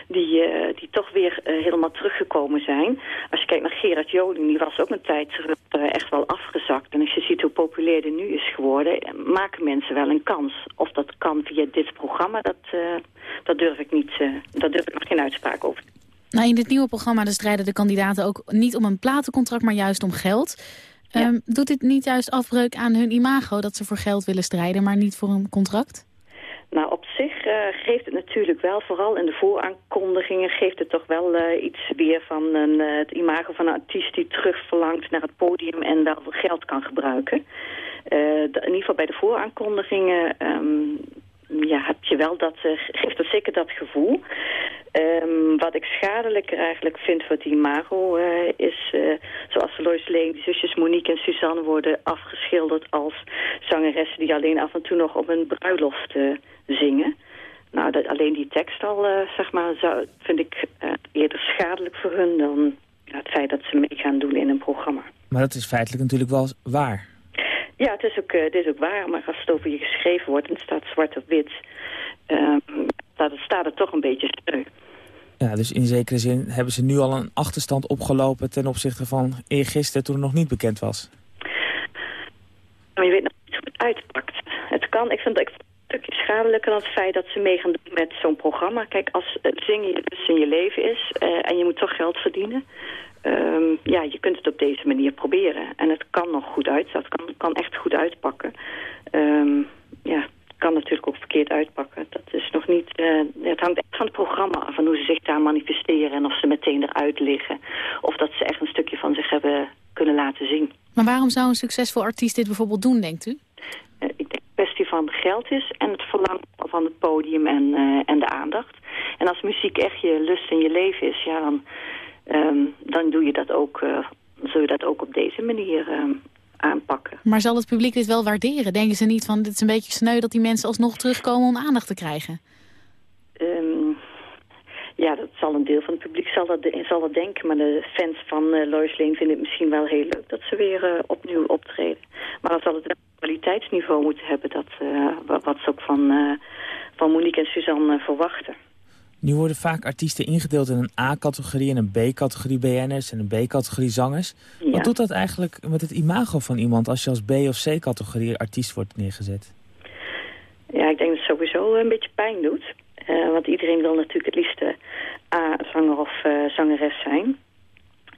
die, die toch weer helemaal teruggekomen zijn. Als je kijkt naar Gerard Joling, die was ook een tijd echt wel afgezakt. En als je ziet hoe populair die nu is geworden, maken mensen wel een kans. Of dat kan via dit programma, dat, dat durf ik niet, daar durf ik nog geen uitspraak over nou, in dit nieuwe programma strijden de kandidaten ook niet om een platencontract, maar juist om geld. Ja. Um, doet dit niet juist afbreuk aan hun imago dat ze voor geld willen strijden, maar niet voor een contract? Nou, op zich uh, geeft het natuurlijk wel, vooral in de vooraankondigingen, geeft het toch wel uh, iets weer van een, uh, het imago van een artiest die terug verlangt naar het podium en daar geld kan gebruiken. in ieder geval bij de vooraankondigingen um, ja, heb je wel dat, geeft dat zeker dat gevoel. Um, wat ik schadelijker eigenlijk vind voor het imago uh, is, uh, zoals Lois Lane, die zusjes Monique en Suzanne worden afgeschilderd als zangeressen die alleen af en toe nog op een bruiloft zingen. Nou, dat, alleen die tekst al, zeg maar, zou, vind ik eerder schadelijk voor hun dan het feit dat ze mee gaan doen in een programma. Maar dat is feitelijk natuurlijk wel waar. Ja, het is ook, het is ook waar, maar als het over je geschreven wordt en het staat zwart op wit... Staat, het, staat het toch een beetje steun. Ja, dus in zekere zin hebben ze nu al een achterstand opgelopen... ten opzichte van eergisteren toen het nog niet bekend was. Maar je weet nog niet hoe het uitpakt. Het kan, ik vind, ik vind het een stukje schadelijker dan het feit dat ze mee gaan doen met zo'n programma. Kijk, als het zingen je dus in je leven is uh, en je moet toch geld verdienen... Um, ja, je kunt het op deze manier proberen. En het kan nog goed uit, dat kan, kan echt goed uitpakken. Um, ja, kan natuurlijk ook verkeerd uitpakken. Dat is nog niet, uh, het hangt echt van het programma af... van hoe ze zich daar manifesteren en of ze meteen eruit liggen. Of dat ze echt een stukje van zich hebben kunnen laten zien. Maar waarom zou een succesvol artiest dit bijvoorbeeld doen, denkt u? Uh, ik denk dat het kwestie van geld is en het verlangen van het podium en, uh, en de aandacht. En als muziek echt je lust in je leven is, ja, dan, um, dan doe je dat ook, uh, zul je dat ook op deze manier uh, aanpakken. Maar zal het publiek dit wel waarderen? Denken ze niet van, dit is een beetje sneu dat die mensen alsnog terugkomen om aandacht te krijgen? Um, ja, dat zal een deel van het publiek zal dat, zal dat denken. Maar de fans van uh, Lois Lane vinden het misschien wel heel leuk dat ze weer uh, opnieuw optreden. Maar dan zal het wel een kwaliteitsniveau moeten hebben dat, uh, wat ze ook van, van Monique en Suzanne verwachten. Nu worden vaak artiesten ingedeeld in een A-categorie en een B-categorie BN'ers en een B-categorie zangers. Ja. Wat doet dat eigenlijk met het imago van iemand als je als B- of C-categorie artiest wordt neergezet? Ja, ik denk dat het sowieso een beetje pijn doet. Uh, want iedereen wil natuurlijk het liefst A-zanger of uh, zangeres zijn.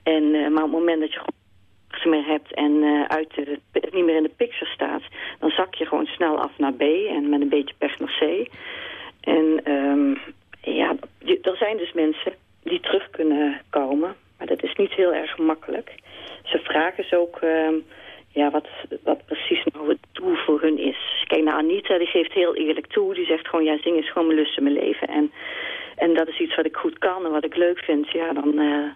En, maar op het moment dat je gewoon meer hebt en uit de, niet meer in de picture staat... dan zak je gewoon snel af naar B en met een beetje pech naar C. En um, ja, er zijn dus mensen die terug kunnen komen. Maar dat is niet heel erg makkelijk. Ze vragen ze ook uh, ja, wat, wat precies nou het doel voor hun is. Kijk naar Anita, die geeft heel eerlijk toe. Die zegt gewoon, ja, zingen is gewoon mijn lust in mijn leven. En, en dat is iets wat ik goed kan en wat ik leuk vind. Ja, dan, uh,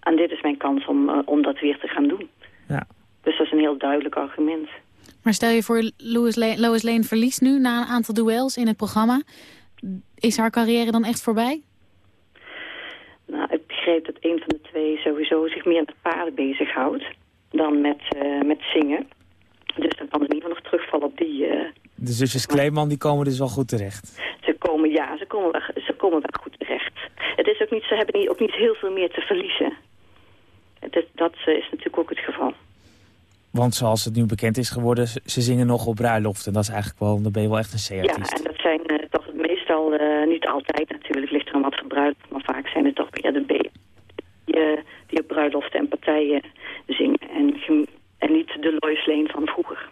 en dit is mijn kans om, uh, om dat weer te gaan doen. Ja. Dus dat is een heel duidelijk argument. Maar stel je voor, Lois Lane, Lois Lane verliest nu na een aantal duels in het programma. Is haar carrière dan echt voorbij? Nou, ik begreep dat een van de twee sowieso zich meer met paarden bezighoudt dan met, uh, met zingen. Dus dan kan er in ieder geval nog terugvallen op die... Uh, de zusjes Kleeman die komen dus wel goed terecht? Ze komen, ja, ze komen, wel, ze komen wel goed terecht. Het is ook niet, ze hebben niet, ook niet heel veel meer te verliezen. Het, dat uh, is natuurlijk ook het geval. Want zoals het nu bekend is geworden, ze zingen nog op bruiloft. En dat is eigenlijk wel, dan ben je wel echt een C-artiest. Ja, en dat zijn uh, uh, niet altijd natuurlijk, ligt er aan wat voor bruiloft. Maar vaak zijn het toch meer de B die, uh, die op bruiloften en partijen zingen. En, en niet de Lois Lane van vroeger.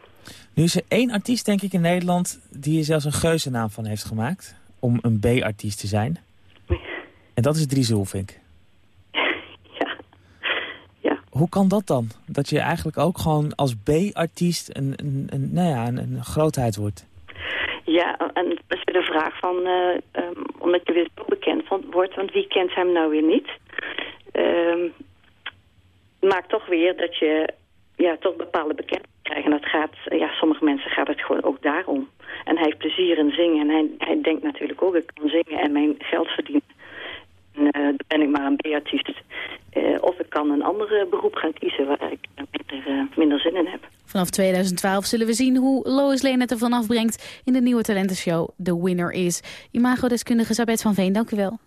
Nu is er één artiest, denk ik, in Nederland... die er zelfs een geuzennaam van heeft gemaakt. Om een B-artiest te zijn. En dat is Dries Roelvink. Hoe kan dat dan? Dat je eigenlijk ook gewoon als B-artiest een, een, een, nou ja, een, een, grootheid wordt. Ja, en dat is de vraag van... Uh, um, omdat je weer zo bekend wordt, want wie kent hem nou weer niet? Um, maakt toch weer dat je ja, toch bepaalde bekendheid krijgt. En dat gaat, ja, sommige mensen gaat het gewoon ook daarom. En hij heeft plezier in zingen. En hij, hij denkt natuurlijk ook, ik kan zingen en mijn geld verdienen. En uh, dan ben ik maar een B-artiest. Uh, of ik kan een ander beroep gaan kiezen waar ik minder, minder zin in heb. Vanaf 2012 zullen we zien hoe Lois Lane het ervan afbrengt in de nieuwe talentenshow The Winner Is. Imago-deskundige Zabet van Veen, dank u wel.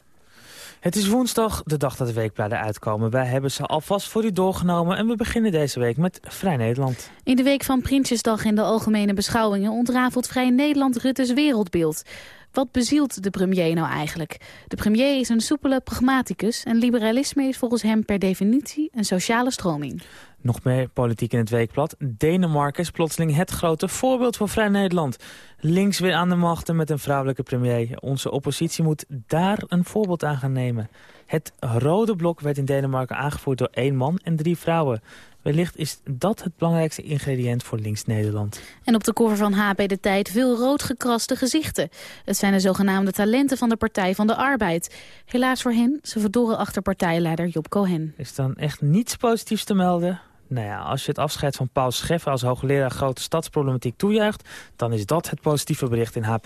Het is woensdag, de dag dat de weekbladen uitkomen. Wij hebben ze alvast voor u doorgenomen en we beginnen deze week met Vrij Nederland. In de week van Prinsjesdag en de algemene beschouwingen ontrafelt Vrij Nederland Rutte's wereldbeeld. Wat bezielt de premier nou eigenlijk? De premier is een soepele pragmaticus en liberalisme is volgens hem per definitie een sociale stroming. Nog meer politiek in het weekblad. Denemarken is plotseling het grote voorbeeld voor Vrij Nederland. Links weer aan de macht en met een vrouwelijke premier. Onze oppositie moet daar een voorbeeld aan gaan nemen. Het rode blok werd in Denemarken aangevoerd door één man en drie vrouwen. Wellicht is dat het belangrijkste ingrediënt voor links-Nederland. En op de cover van HP De Tijd veel roodgekraste gezichten. Het zijn de zogenaamde talenten van de Partij van de Arbeid. Helaas voor hen, ze verdoren achter partijleider Job Cohen. Is dan echt niets positiefs te melden? Nou ja, als je het afscheid van Paul Scheffer als hoogleraar grote stadsproblematiek toejuicht... dan is dat het positieve bericht in HP.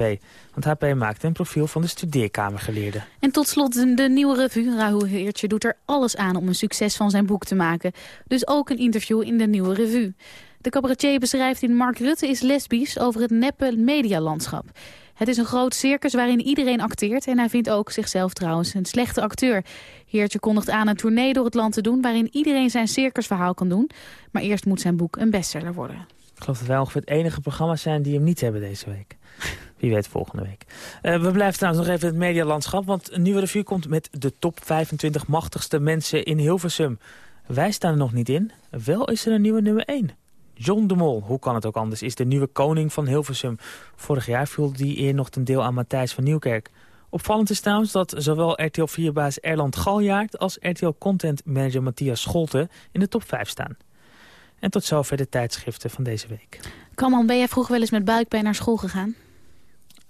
Want HP maakt een profiel van de studeerkamergeleerde. En tot slot de nieuwe revue. Rahul Heertje doet er alles aan om een succes van zijn boek te maken. Dus ook een interview in de nieuwe revue. De cabaretier beschrijft in Mark Rutte is lesbisch over het neppe medialandschap. Het is een groot circus waarin iedereen acteert en hij vindt ook zichzelf trouwens een slechte acteur. Heertje kondigt aan een tournee door het land te doen waarin iedereen zijn circusverhaal kan doen. Maar eerst moet zijn boek een bestseller worden. Ik geloof dat wij ongeveer het enige programma zijn die hem niet hebben deze week. Wie weet volgende week. Uh, we blijven trouwens nog even in het medialandschap, want een nieuwe revue komt met de top 25 machtigste mensen in Hilversum. Wij staan er nog niet in, wel is er een nieuwe nummer 1. John de Mol, hoe kan het ook anders, is de nieuwe koning van Hilversum. Vorig jaar viel die eer nog ten deel aan Matthijs van Nieuwkerk. Opvallend is trouwens dat zowel RTL 4-baas Erland Galjaard... als RTL Content Manager Matthias Scholte in de top 5 staan. En tot zover de tijdschriften van deze week. Kamman, ben jij vroeger wel eens met buikpijn naar school gegaan?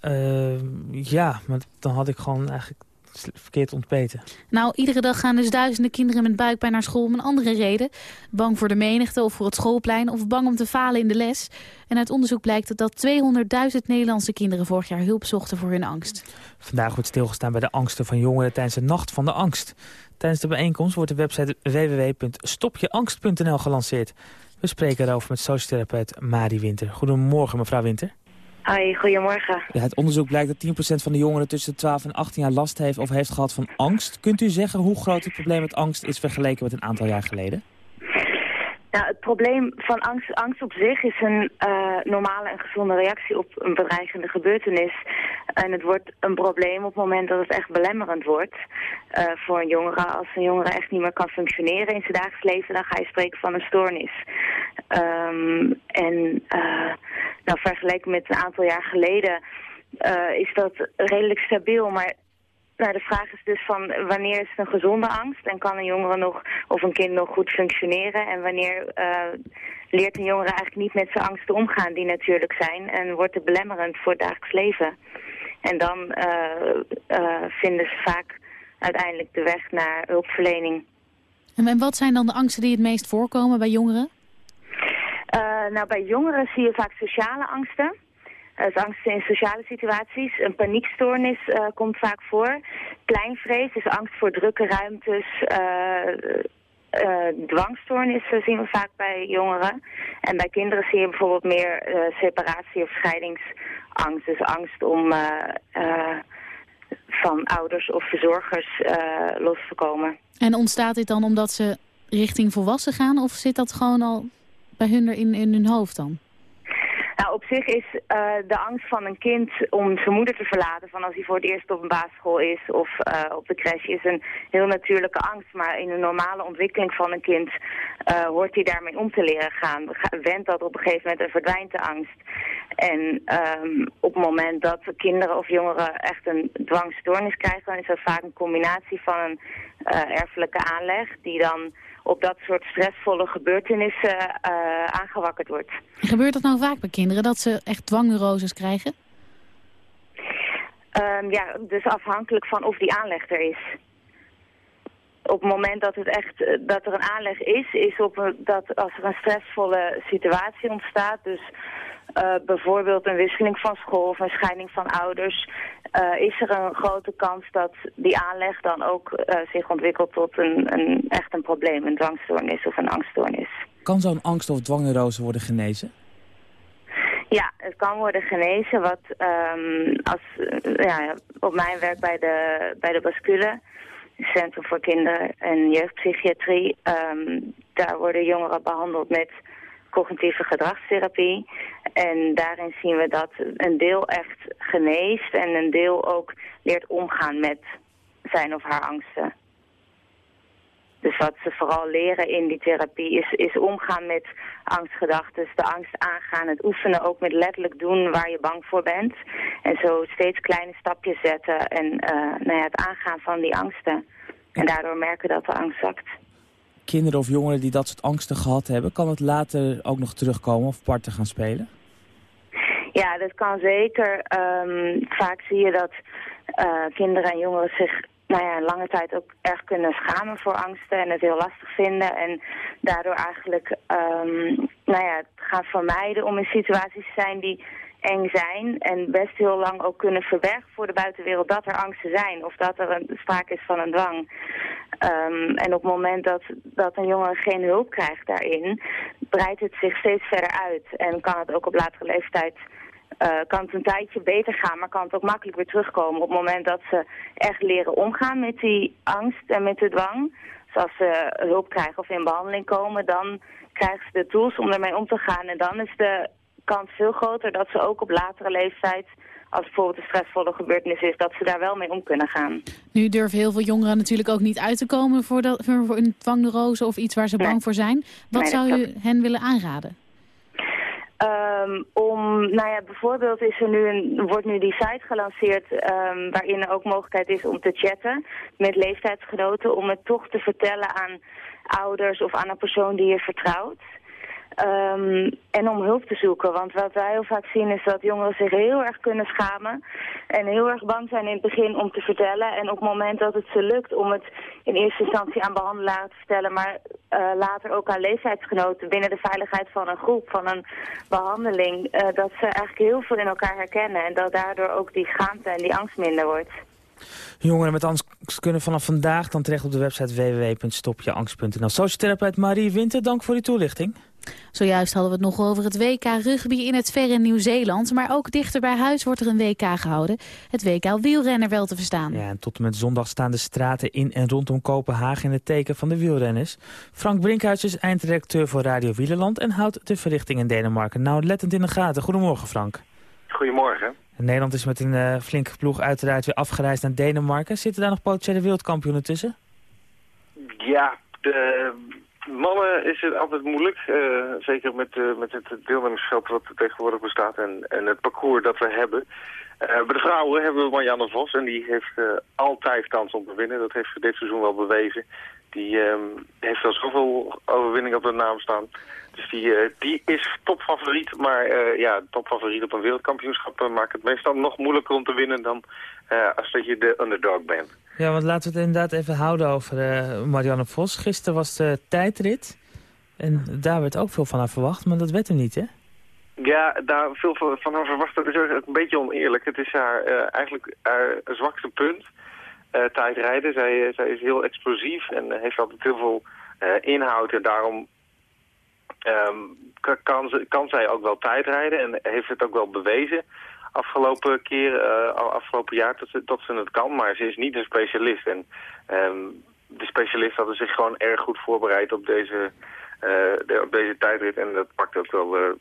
Uh, ja, maar dan had ik gewoon eigenlijk verkeerd ontbeten. Nou, iedere dag gaan dus duizenden kinderen met buikpijn naar school om een andere reden. Bang voor de menigte of voor het schoolplein of bang om te falen in de les. En uit onderzoek blijkt dat 200.000 Nederlandse kinderen vorig jaar hulp zochten voor hun angst. Vandaag wordt stilgestaan bij de angsten van jongeren tijdens de Nacht van de Angst. Tijdens de bijeenkomst wordt de website www.stopjeangst.nl gelanceerd. We spreken erover met sociotherapeut Mari Winter. Goedemorgen mevrouw Winter. Hoi, goedemorgen. Ja, het onderzoek blijkt dat 10% van de jongeren tussen de 12 en 18 jaar last heeft of heeft gehad van angst. Kunt u zeggen hoe groot het probleem met angst is vergeleken met een aantal jaar geleden? Het probleem van angst, angst op zich is een uh, normale en gezonde reactie op een bedreigende gebeurtenis. En het wordt een probleem op het moment dat het echt belemmerend wordt uh, voor een jongere. Als een jongere echt niet meer kan functioneren in zijn dagelijks leven, dan ga je spreken van een stoornis. Um, en uh, nou, vergeleken met een aantal jaar geleden is dat redelijk stabiel, maar nou, de vraag is dus van wanneer is het een gezonde angst en kan een jongere nog of een kind nog goed functioneren en wanneer uh, leert een jongere eigenlijk niet met zijn angsten omgaan die natuurlijk zijn en wordt het belemmerend voor het dagelijks leven. En dan uh, uh, vinden ze vaak uiteindelijk de weg naar hulpverlening. En wat zijn dan de angsten die het meest voorkomen bij jongeren? nou, bij jongeren zie je vaak sociale angsten. Uh, angst in sociale situaties. Een paniekstoornis uh, komt vaak voor. Pleinvrees, dus angst voor drukke ruimtes. Uh, dwangstoornissen zien we vaak bij jongeren. En bij kinderen zie je bijvoorbeeld meer separatie- of scheidingsangst. Dus angst om van ouders of verzorgers los te komen. En ontstaat dit dan omdat ze richting volwassen gaan? Of zit dat gewoon al bij hun in, in hun hoofd dan? Nou, op zich is uh, de angst van een kind om zijn moeder te verlaten... van als hij voor het eerst op een basisschool is of uh, op de crash... is een heel natuurlijke angst. Maar in de normale ontwikkeling van een kind uh, hoort hij daarmee om te leren gaan. Wendt dat op een gegeven moment en verdwijnt de angst. En um, op het moment dat kinderen of jongeren echt een dwangstoornis krijgen... dan is dat vaak een combinatie van een erfelijke aanleg... die dan op dat soort stressvolle gebeurtenissen uh, aangewakkerd wordt. Gebeurt dat nou vaak bij kinderen, dat ze echt dwangneuroses krijgen? Um, ja, dus afhankelijk van of die aanleg er is. Op het moment dat, het echt, eh, dat er een aanleg is, is op een, dat als er een stressvolle situatie ontstaat, dus uh, bijvoorbeeld een wisseling van school of een scheiding van ouders, uh, is er een grote kans dat die aanleg dan ook uh, zich ontwikkelt tot een, een, echt een probleem, een dwangstoornis of een angststoornis. Kan zo'n angst of dwangneurose worden genezen? Ja, het kan worden genezen. Wat um, als, ja, op mijn werk bij de, bij de Bascule, Centrum voor Kinder- en Jeugdpsychiatrie, um, daar worden jongeren behandeld met cognitieve gedragstherapie. En daarin zien we dat een deel echt geneest en een deel ook leert omgaan met zijn of haar angsten. Dus wat ze vooral leren in die therapie is, is omgaan met angstgedachten, de angst aangaan, het oefenen ook met letterlijk doen waar je bang voor bent. En zo steeds kleine stapjes zetten en uh, nou ja, het aangaan van die angsten. En daardoor merken dat de angst zakt kinderen of jongeren die dat soort angsten gehad hebben... kan het later ook nog terugkomen of parten gaan spelen? Ja, dat kan zeker. Um, vaak zie je dat uh, kinderen en jongeren zich nou ja, lange tijd ook erg kunnen schamen voor angsten en het heel lastig vinden. En daardoor eigenlijk um, nou ja, gaan vermijden om in situaties te zijn die eng zijn en best heel lang ook kunnen verbergen voor de buitenwereld dat er angsten zijn of dat er een, sprake is van een dwang. Um, en op het moment dat, dat een jongen geen hulp krijgt daarin, breidt het zich steeds verder uit en kan het ook op latere leeftijd uh, kan het een tijdje beter gaan, maar kan het ook makkelijk weer terugkomen op het moment dat ze echt leren omgaan met die angst en met de dwang. Dus als ze hulp krijgen of in behandeling komen, dan krijgen ze de tools om ermee om te gaan. En dan is de kans veel groter dat ze ook op latere leeftijd als bijvoorbeeld een stressvolle gebeurtenis is, dat ze daar wel mee om kunnen gaan. Nu durven heel veel jongeren natuurlijk ook niet uit te komen voor, dat, voor een dwangneurose of iets waar ze bang voor zijn. Wat nee, zou u hen willen aanraden? Um, om, nou ja, bijvoorbeeld is er nu een, wordt nu die site gelanceerd um, waarin ook mogelijkheid is om te chatten met leeftijdsgenoten om het toch te vertellen aan ouders of aan een persoon die je vertrouwt. Ehm, en om hulp te zoeken. Want wat wij heel vaak zien is dat jongeren zich heel erg kunnen schamen. En heel erg bang zijn in het begin om te vertellen. En op het moment dat het ze lukt om het in eerste instantie aan behandelaren te vertellen. Maar uh, later ook aan leeftijdsgenoten binnen de veiligheid van een groep, van een behandeling. Uh, dat ze eigenlijk heel veel in elkaar herkennen. En dat daardoor ook die schaamte en die angst minder wordt. Jongeren met angst kunnen vanaf vandaag dan terecht op de website www.stopjeangst.nl. Sociotherapeut Marie Winter, dank voor die toelichting. Zojuist hadden we het nog over het WK rugby in het verre Nieuw-Zeeland. Maar ook dichter bij huis wordt er een WK gehouden. Het WK wielrenner wel te verstaan. Ja, en tot en met zondag staan de straten in en rondom Kopenhagen in het teken van de wielrenners. Frank Brinkhuis is eindredacteur voor Radio Wielerland en houdt de verrichting in Denemarken nou lettend in de gaten. Goedemorgen Frank. Goedemorgen. Nederland is met een uh, flinke ploeg uiteraard weer afgereisd naar Denemarken. Zitten daar nog potentiële wereldkampioenen tussen? Ja, de mannen is het altijd moeilijk. Uh, zeker met, uh, met het deelnemersveld wat er tegenwoordig bestaat en, en het parcours dat we hebben. Bij de vrouwen hebben we Marianne Vos en die heeft altijd kans om te winnen. Dat heeft ze dit seizoen wel bewezen. Die um, heeft wel zoveel overwinning op de naam staan. Dus die, uh, die is topfavoriet. Maar uh, ja, topfavoriet op een wereldkampioenschap uh, maakt het meestal nog moeilijker om te winnen dan als dat je de underdog bent. Ja, want laten we het inderdaad even houden over Marianne Vos. Gisteren was de tijdrit. En daar werd ook veel van haar verwacht, maar dat werd er niet, hè? Ja, daar veel van haar verwacht. Dat is ook een beetje oneerlijk. Het is haar, eigenlijk haar zwakste punt. tijdrijden. Zij, zij is heel explosief en heeft altijd heel veel inhoud. En daarom Um, kan, kan zij ook wel tijdrijden en heeft het ook wel bewezen afgelopen keer, uh, afgelopen jaar dat ze, dat het kan, maar ze is niet een specialist. En um, de specialist hadden zich gewoon erg goed voorbereid op deze, de, op deze tijdrit en dat pakte ook wel, uh,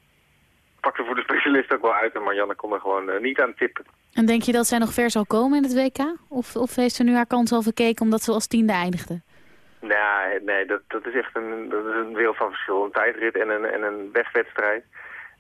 pakte voor de specialist ook wel uit en Marianne kon er gewoon niet aan tippen. En denk je dat zij nog ver zal komen in het WK? Of, of heeft ze nu haar kans al verkeken omdat ze als tiende eindigde? Nee, nee dat, dat is echt een, dat is een wereld van verschil. Een tijdrit en een, en een wegwedstrijd.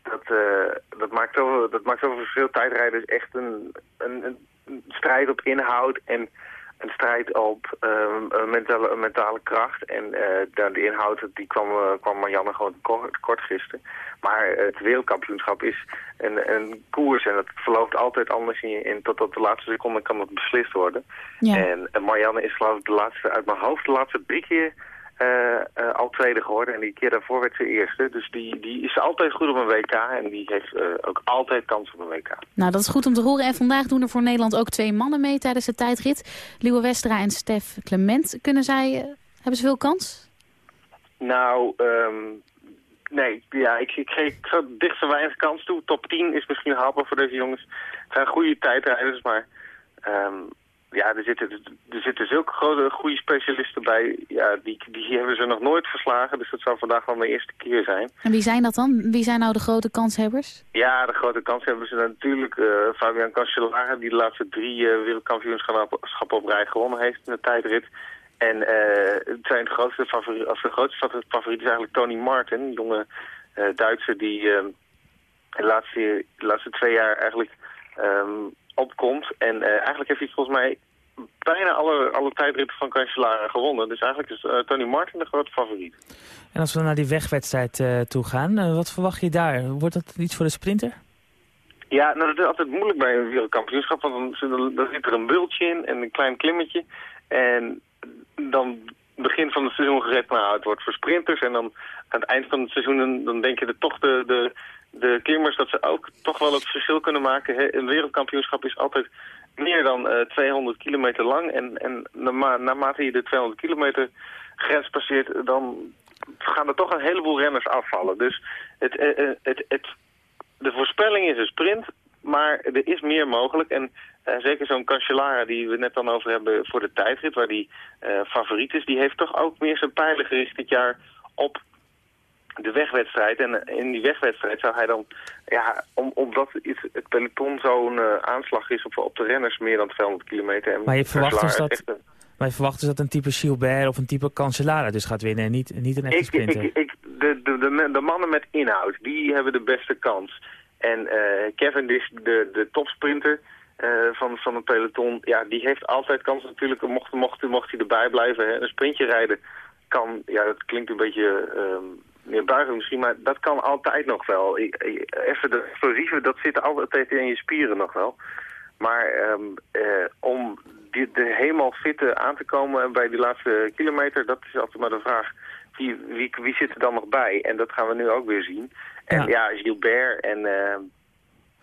Dat, uh, dat, maakt zoveel, dat maakt zoveel verschil. Tijdrijden is echt een, een, een strijd op inhoud en een strijd op uh, mentale, mentale kracht. En uh, de inhoud die kwam, uh, kwam Marianne gewoon kort, kort gisteren. Maar het wereldkampioenschap is een, een koers en het verloopt altijd anders in, in tot op de laatste seconde kan het beslist worden. Ja. En, en Marianne is geloof ik de laatste, uit mijn hoofd de laatste drie keer al tweede geworden. En die keer daarvoor werd ze eerste. Dus die, die is altijd goed op een WK. En die heeft uh, ook altijd kans op een WK. Nou, dat is goed om te horen. En vandaag doen er voor Nederland ook twee mannen mee tijdens de tijdrit. Liewe Westra en Stef Clement. Kunnen zij, hebben ze veel kans? Nou, um, nee. Ja, ik, ik, ik, ik dicht zo weinig kans toe. Top 10 is misschien haalbaar voor deze jongens. Het zijn goede tijdrijders, maar... Um, ja, er zitten, er zitten zulke grote, goede specialisten bij. Ja, die, die hebben ze nog nooit verslagen. Dus dat zou vandaag wel mijn eerste keer zijn. En wie zijn dat dan? Wie zijn nou de grote kanshebbers? Ja, de grote kanshebbers zijn natuurlijk uh, Fabian Cancellara... die de laatste drie uh, wereldkampioenschappen op rij gewonnen heeft in de tijdrit. En uh, het zijn de grootste favoriet, als de grootste favoriet is eigenlijk Tony Martin, jonge Duitser die de laatste, de laatste twee jaar eigenlijk... Um, opkomt. En uh, eigenlijk heeft hij volgens mij bijna alle, alle tijdritten van Cancellara gewonnen. Dus eigenlijk is uh, Tony Martin de grote favoriet. En als we naar die wegwedstrijd uh, toe gaan, wat verwacht je daar? Wordt dat iets voor de sprinter? Ja, nou, dat is altijd moeilijk bij een wereldkampioenschap. Want dan, dan zit er een bultje in en een klein klimmetje. En dan begin van het seizoen gezegd, nou, het wordt voor sprinters. En dan aan het eind van het seizoen, dan denk je dat toch de, de, de klimmers dat ze ook toch wel het verschil kunnen maken. Een wereldkampioenschap is altijd meer dan uh, 200 kilometer lang. En, en naarmate je de 200 kilometer grens passeert, dan gaan er toch een heleboel renners afvallen. Dus het, uh, het, het, de voorspelling is een sprint, maar er is meer mogelijk. En zeker zo'n Cancellara die we net dan over hebben voor de tijdrit, waar die favoriet is, die heeft toch ook meer zijn pijlen gericht dit jaar op de wegwedstrijd. En in die wegwedstrijd zou hij dan, ja, om, omdat het peloton zo'n uh, aanslag is op, op de renners meer dan 200 kilometer. En maar je verwacht dus dat... Een... Maar je verwacht dus dat een type Gilbert of een type Cancellara dus gaat winnen en niet, niet een echte ik, sprinter? Ik, ik, de, de, de, de, mannen met inhoud, die hebben de beste kans. En uh, Kevin is de, de topsprinter uh, van, van het peloton, ja, die heeft altijd kans natuurlijk, mocht, mocht, mocht hij erbij blijven. Hè. Een sprintje rijden kan, ja, dat klinkt een beetje... Um, buigen misschien, maar dat kan altijd nog wel. Even de explosieve, dat zit altijd in je spieren nog wel. Maar ehm, eh, om die, de helemaal fitte aan te komen bij die laatste kilometer, dat is altijd maar de vraag. Wie, wie, wie zit er dan nog bij? En dat gaan we nu ook weer zien. En ja, ja Gilbert en, uh,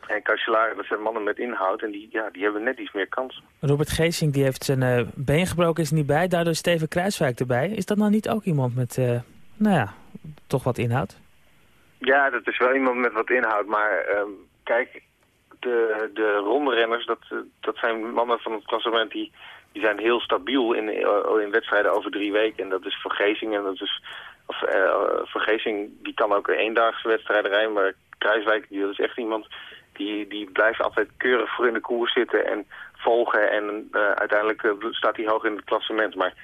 en dat zijn mannen met inhoud. En die, ja, die hebben net iets meer kans. Robert Geesink die heeft zijn uh, been gebroken, is niet bij. Daardoor Steven Kruiswijk erbij. Is dat nou niet ook iemand met, uh, nou ja, toch wat inhoud? Ja, dat is wel iemand met wat inhoud. Maar um, kijk, de, de rondrenners, dat, dat zijn mannen van het klassement die, die zijn heel stabiel in, in wedstrijden over drie weken. En dat is Vergezing en dat is, of, uh, Vergezing, die kan ook een eendaagse wedstrijden rijden, maar Kruiswijk, die, dat is echt iemand die, die blijft altijd keurig voor in de koers zitten en volgen. En uiteindelijk staat hij hoog in het klassement. Maar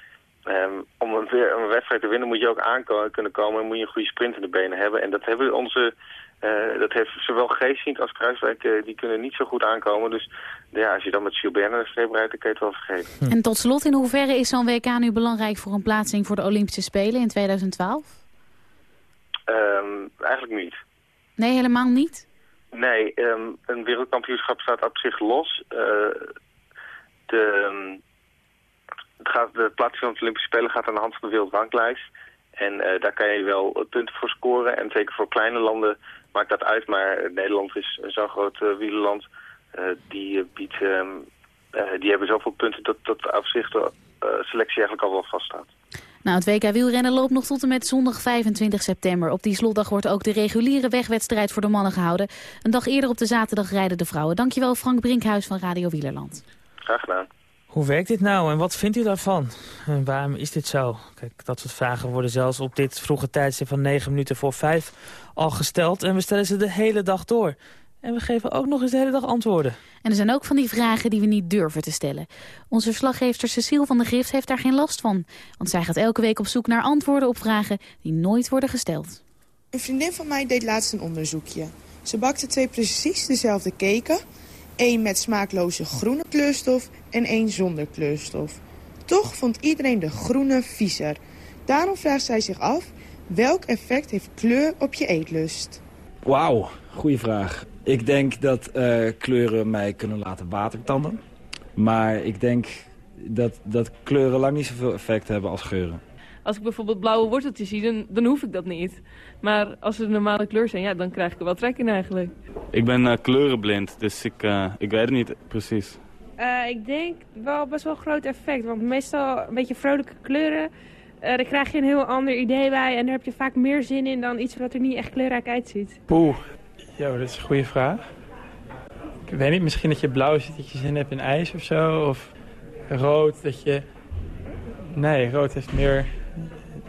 um, om een, een, wedstrijd te winnen moet je ook aan kunnen komen en moet je een goede sprint in de benen hebben. En dat hebben onze uh, dat heeft zowel Geesink als Kruiswijk, uh, die kunnen niet zo goed aankomen. Dus ja, als je dan met Gilbert de streep rijdt, dan kan je het wel vergeten. Hm. En tot slot, in hoeverre is zo'n WK nu belangrijk voor een plaatsing voor de Olympische Spelen in 2012? Um, eigenlijk niet. Nee, helemaal niet? Nee, um, een wereldkampioenschap staat op zich los. Uh, de, gaat, de plaatsing van de Olympische Spelen gaat aan de hand van de wereldranglijst. En uh, daar kan je wel punten voor scoren. En zeker voor kleine landen maakt dat uit. Maar Nederland is zo'n groot uh, wielerland. Uh, die, biedt, die hebben zoveel punten dat, dat op zich de selectie eigenlijk al wel vaststaat. Nou, het WK wielrennen loopt nog tot en met zondag 25 september. Op die slotdag wordt ook de reguliere wegwedstrijd voor de mannen gehouden. Een dag eerder op de zaterdag rijden de vrouwen. Dankjewel Frank Brinkhuis van Radio Wielerland. Graag gedaan. Hoe werkt dit nou en wat vindt u daarvan? En waarom is dit zo? Kijk, dat soort vragen worden zelfs op dit vroege tijdstip van 9 minuten voor 5 al gesteld. En we stellen ze de hele dag door. En we geven ook nog eens de hele dag antwoorden. En er zijn ook van die vragen die we niet durven te stellen. Onze verslaggeefster Cecile van der Grift heeft daar geen last van. Want zij gaat elke week op zoek naar antwoorden op vragen die nooit worden gesteld. Een vriendin van mij deed laatst een onderzoekje. Ze bakte twee precies dezelfde keken. Één met smaakloze groene kleurstof en één zonder kleurstof. Toch vond iedereen de groene viezer. Daarom vraagt zij zich af, welk effect heeft kleur op je eetlust? Wauw, goede vraag. Ik denk dat uh, kleuren mij kunnen laten watertanden. Maar ik denk dat, dat kleuren lang niet zoveel effect hebben als geuren. Als ik bijvoorbeeld blauwe worteltjes zie, dan, dan hoef ik dat niet. Maar als ze een normale kleur zijn, ja, dan krijg ik er wel trek in eigenlijk. Ik ben uh, kleurenblind, dus ik, uh, ik weet het niet precies. Uh, ik denk wel best wel een groot effect. Want meestal een beetje vrolijke kleuren, uh, daar krijg je een heel ander idee bij. En daar heb je vaak meer zin in dan iets wat er niet echt kleurrijk uitziet. Poeh, jo, dat is een goede vraag. Ik weet niet, misschien dat je blauw ziet dat je zin hebt in ijs of zo. Of rood, dat je... Nee, rood heeft meer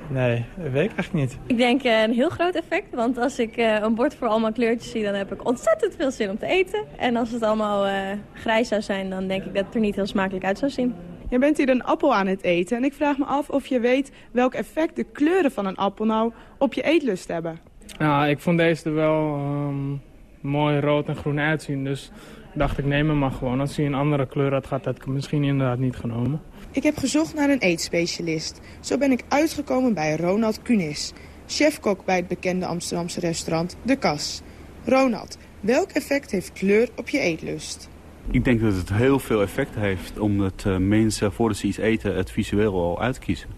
Nee, dat weet ik eigenlijk niet. Ik denk uh, een heel groot effect. Want als ik uh, een bord voor allemaal kleurtjes zie, dan heb ik ontzettend veel zin om te eten. En als het allemaal uh, grijs zou zijn, dan denk ik dat het er niet heel smakelijk uit zou zien. Je bent hier een appel aan het eten. En ik vraag me af of je weet welk effect de kleuren van een appel nou op je eetlust hebben. Nou, ik vond deze er wel um, mooi rood en groen uitzien. Dus dacht ik neem hem maar gewoon. Als hij een andere kleur had gehad, had ik hem misschien inderdaad niet genomen. Ik heb gezocht naar een eetspecialist. Zo ben ik uitgekomen bij Ronald Kunis, chefkok bij het bekende Amsterdamse restaurant De Kas. Ronald, welk effect heeft kleur op je eetlust? Ik denk dat het heel veel effect heeft, omdat uh, mensen voordat ze iets eten het visueel al uitkiezen.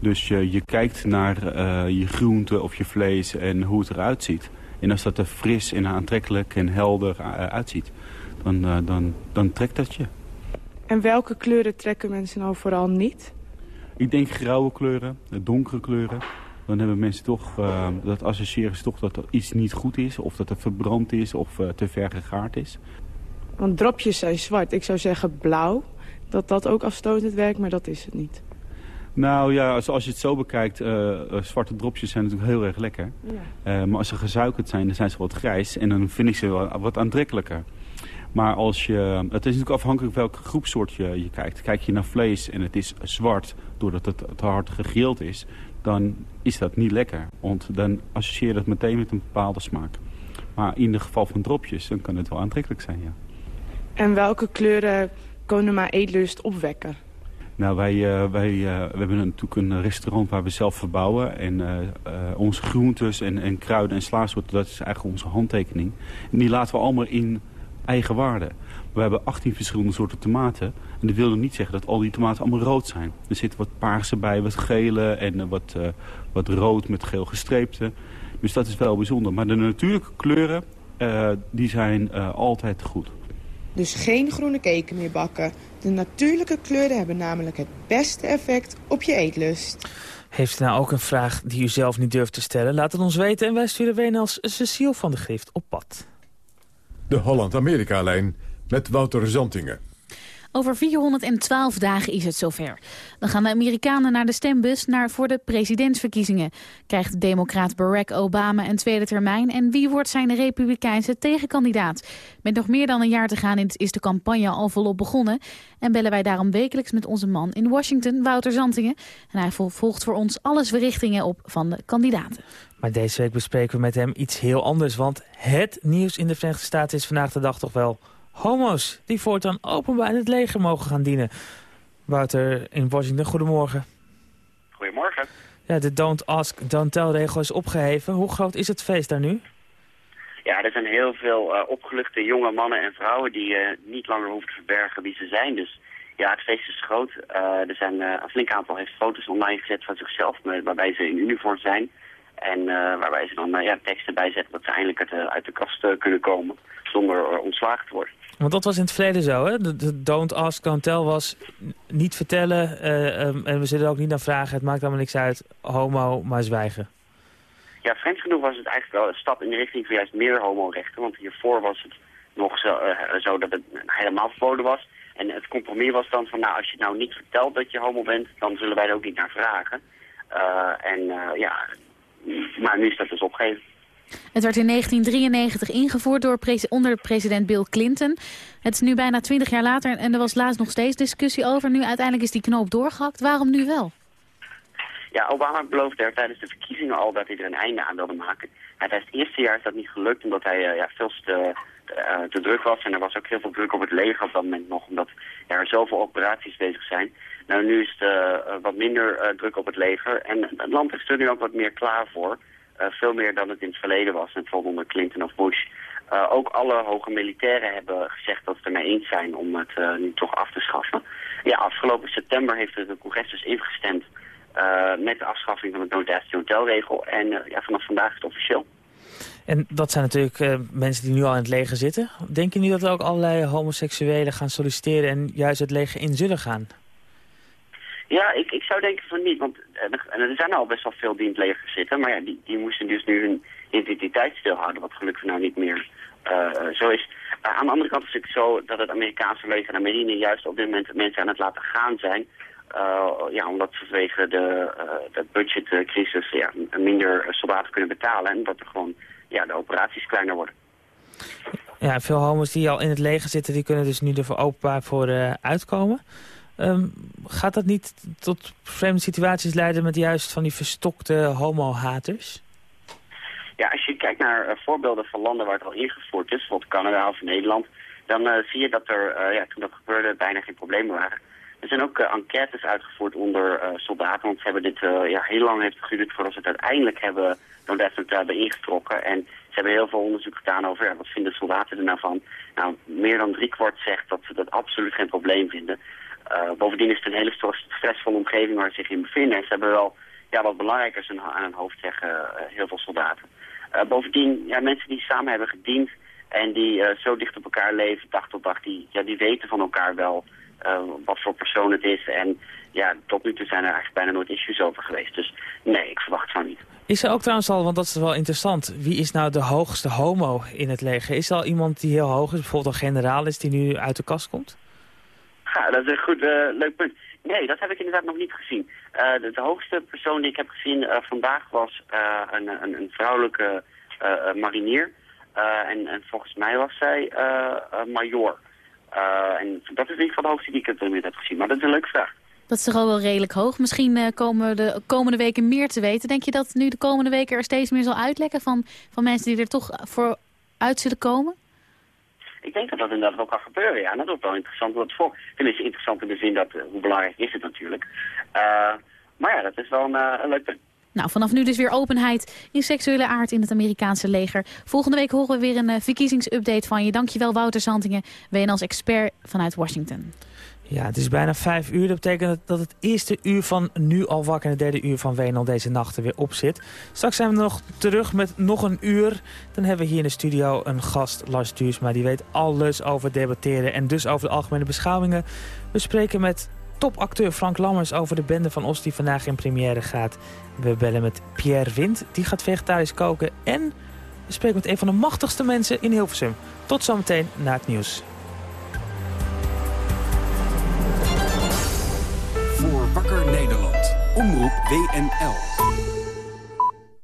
Dus je, je kijkt naar uh, je groente of je vlees en hoe het eruit ziet. En als dat er fris en aantrekkelijk en helder uh, uitziet, dan, dan, dan trekt dat je. En welke kleuren trekken mensen nou vooral niet? Ik denk grauwe kleuren, donkere kleuren. Dan hebben mensen toch, uh, dat associëren ze toch dat er iets niet goed is. Of dat er verbrand is of uh, te ver gegaard is. Want dropjes zijn zwart. Ik zou zeggen blauw. Dat dat ook afstotend werkt, maar dat is het niet. Nou ja, als, als je het zo bekijkt, uh, zwarte dropjes zijn natuurlijk heel erg lekker. Ja. maar als ze gezuikerd zijn, dan zijn ze wat grijs. En dan vind ik ze wel wat aantrekkelijker. Maar als je, het is natuurlijk afhankelijk welke groepsoort je, je kijkt. Kijk je naar vlees en het is zwart doordat het te hard gegrild is, dan is dat niet lekker. Want dan associeer je dat meteen met een bepaalde smaak. Maar in het geval van dropjes, dan kan het wel aantrekkelijk zijn, ja. En welke kleuren kunnen maar eetlust opwekken? Nou, wij, uh, wij uh, we hebben natuurlijk een restaurant waar we zelf verbouwen. En uh, onze groentes en, en kruiden en slaagsoorten, dat is eigenlijk onze handtekening. En die laten we allemaal in eigen waarde. We hebben 18 verschillende soorten tomaten. En dat wil niet zeggen dat al die tomaten allemaal rood zijn. Er zitten wat paarse bij, wat gele en wat, wat rood met geel gestreepte. Dus dat is wel bijzonder. Maar de natuurlijke kleuren, die zijn altijd goed. Dus geen groene keken meer bakken. De natuurlijke kleuren hebben namelijk het beste effect op je eetlust. Heeft u nou ook een vraag die u zelf niet durft te stellen? Laat het ons weten en wij sturen als Cecile van de Grift op pad. De Holland-Amerika-lijn met Wouter Zantingen. Over 412 dagen is het zover. Dan gaan de Amerikanen naar de stembus naar voor de presidentsverkiezingen. Krijgt democraat Barack Obama een tweede termijn... en wie wordt zijn republikeinse tegenkandidaat? Met nog meer dan een jaar te gaan is de campagne al volop begonnen... en bellen wij daarom wekelijks met onze man in Washington, Wouter Zantingen. En hij volgt voor ons alle verrichtingen op van de kandidaten. Maar deze week bespreken we met hem iets heel anders... want het nieuws in de Verenigde Staten is vandaag de dag toch wel homo's die voortaan openbaar in het leger mogen gaan dienen. Wouter in Washington, goedemorgen. Goedemorgen. Ja, de Don't Ask, Don't Tell regel is opgeheven. Hoe groot is het feest daar nu? Ja, er zijn heel veel uh, opgeluchte jonge mannen en vrouwen die uh, niet langer hoeven te verbergen wie ze zijn. Dus ja, het feest is groot. Uh, er zijn een flink aantal heeft foto's online gezet van zichzelf, waarbij ze in uniform zijn. En waarbij ze dan ja, teksten bijzetten dat ze eindelijk uit, uit de kast kunnen komen zonder ontslagen te worden. Want dat was in het verleden zo, hè? De, don't ask, don't tell was niet vertellen uh, um, en we zullen ook niet naar vragen. Het maakt allemaal niks uit, homo, maar zwijgen. Ja, vreemd genoeg was het eigenlijk wel een stap in de richting van juist meer homorechten. Want hiervoor was het nog zo, uh, zo dat het helemaal verboden was. En het compromis was dan van, nou, als je nou niet vertelt dat je homo bent, dan zullen wij er ook niet naar vragen. Uh, en ja, maar nu is dat dus opgegeven. Het werd in 1993 ingevoerd door onder president Bill Clinton. Het is nu bijna 20 jaar later en er was laatst nog steeds discussie over. Nu uiteindelijk is die knoop doorgehakt. Waarom nu wel? Ja, Obama beloofde er tijdens de verkiezingen al dat hij er een einde aan wilde maken. tijdens het eerste jaar is dat niet gelukt omdat hij uh, ja, veel te, uh, te, druk was. En er was ook heel veel druk op het leger op dat moment nog, omdat er zoveel operaties bezig zijn. Nou, nu is het uh, wat minder druk op het leger en het land is er nu ook wat meer klaar voor. Uh, veel meer dan het in het verleden was, bijvoorbeeld onder Clinton of Bush. Uh, ook alle hoge militairen hebben gezegd dat ze ermee eens zijn om het uh, nu toch af te schaffen. Ja, afgelopen september heeft het congres dus ingestemd met de afschaffing van de Don't Ask Don't Tell regel. En ja, vanaf vandaag is het officieel. En dat zijn natuurlijk mensen die nu al in het leger zitten. Denk je niet dat er ook allerlei homoseksuelen gaan solliciteren en juist het leger in zullen gaan? Ja, ik, ik zou denken van niet, want er zijn al best wel veel die in het leger zitten, maar ja, die, die moesten dus nu hun identiteit stilhouden, wat gelukkig nou niet meer uh, zo is. Uh, aan de andere kant is het zo dat het Amerikaanse leger en marine juist op dit moment mensen aan het laten gaan zijn, uh, ja, omdat ze vanwege de, de budgetcrisis ja, minder soldaten kunnen betalen en dat er gewoon ja, de operaties kleiner worden. Ja, veel homo's die al in het leger zitten, die kunnen dus nu er voor openbaar voor uitkomen. Um, gaat dat niet tot vreemde situaties leiden met juist van die verstokte homo-haters? Ja, als je kijkt naar uh, voorbeelden van landen waar het al ingevoerd is, bijvoorbeeld Canada of Nederland, dan uh, zie je dat er, uh, ja, toen dat gebeurde, bijna geen problemen waren. Er zijn ook enquêtes uitgevoerd onder soldaten, want ze hebben dit ja, heel lang heeft geduurd voordat ze het uiteindelijk hebben, dat hebben ingetrokken. En ze hebben heel veel onderzoek gedaan over wat vinden soldaten er nou van. Nou, meer dan driekwart zegt dat ze dat absoluut geen probleem vinden. Uh, bovendien is het een hele stressvolle omgeving waar ze zich in bevinden. En ze hebben wel ja, wat belangrijkers aan hun hoofd zeggen, uh, heel veel soldaten. Uh, bovendien, ja, mensen die samen hebben gediend en die zo dicht op elkaar leven, dag tot dag, die, ja, die weten van elkaar wel wat voor persoon het is. En ja, tot nu toe zijn er eigenlijk bijna nooit issues over geweest. Dus nee, ik verwacht van niet. Is er ook trouwens al, want dat is wel interessant, wie is nou de hoogste homo in het leger? Is er al iemand die heel hoog is, bijvoorbeeld een generaal is die nu uit de kast komt? Ja, dat is een goed, uh, leuk punt. Nee, dat heb ik inderdaad nog niet gezien. Uh, de, de, hoogste persoon die ik heb gezien uh, vandaag was een, een, een, vrouwelijke marinier. En, en, volgens mij was zij major. en dat is in ieder geval de hoogste die ik het heb gezien. Maar dat is een leuke vraag. Dat is toch al wel redelijk hoog. Misschien komen de komende weken meer te weten. Denk je dat nu de komende weken er steeds meer zal uitlekken van, van mensen die er toch voor uit zullen komen? Ik denk dat dat inderdaad wel kan gebeuren, ja. En dat wordt wel interessant hoe het voor. Tenminste, interessant in de zin dat, hoe belangrijk is het natuurlijk. maar ja, dat is wel een, een leuk punt. Nou, vanaf nu dus weer openheid in seksuele aard in het Amerikaanse leger. Volgende week horen we weer een verkiezingsupdate van je. Dankjewel Wouter Zantingen, WNL's expert vanuit Washington. Ja, het is bijna vijf uur. Dat betekent dat het eerste uur van Nu al wakker en het derde uur van WNL deze nachten weer op zit. Straks zijn we nog terug met nog een uur. Dan hebben we hier in de studio een gast, Lars Duursma. Die weet alles over debatteren en dus over de algemene beschouwingen. We spreken met topacteur Frank Lammers over de bende van Os die vandaag in première gaat. We bellen met Pierre Wind, die gaat vegetarisch koken. En we spreken met een van de machtigste mensen in Hilversum. Tot zometeen na het nieuws. Wakker Nederland. Omroep WNL.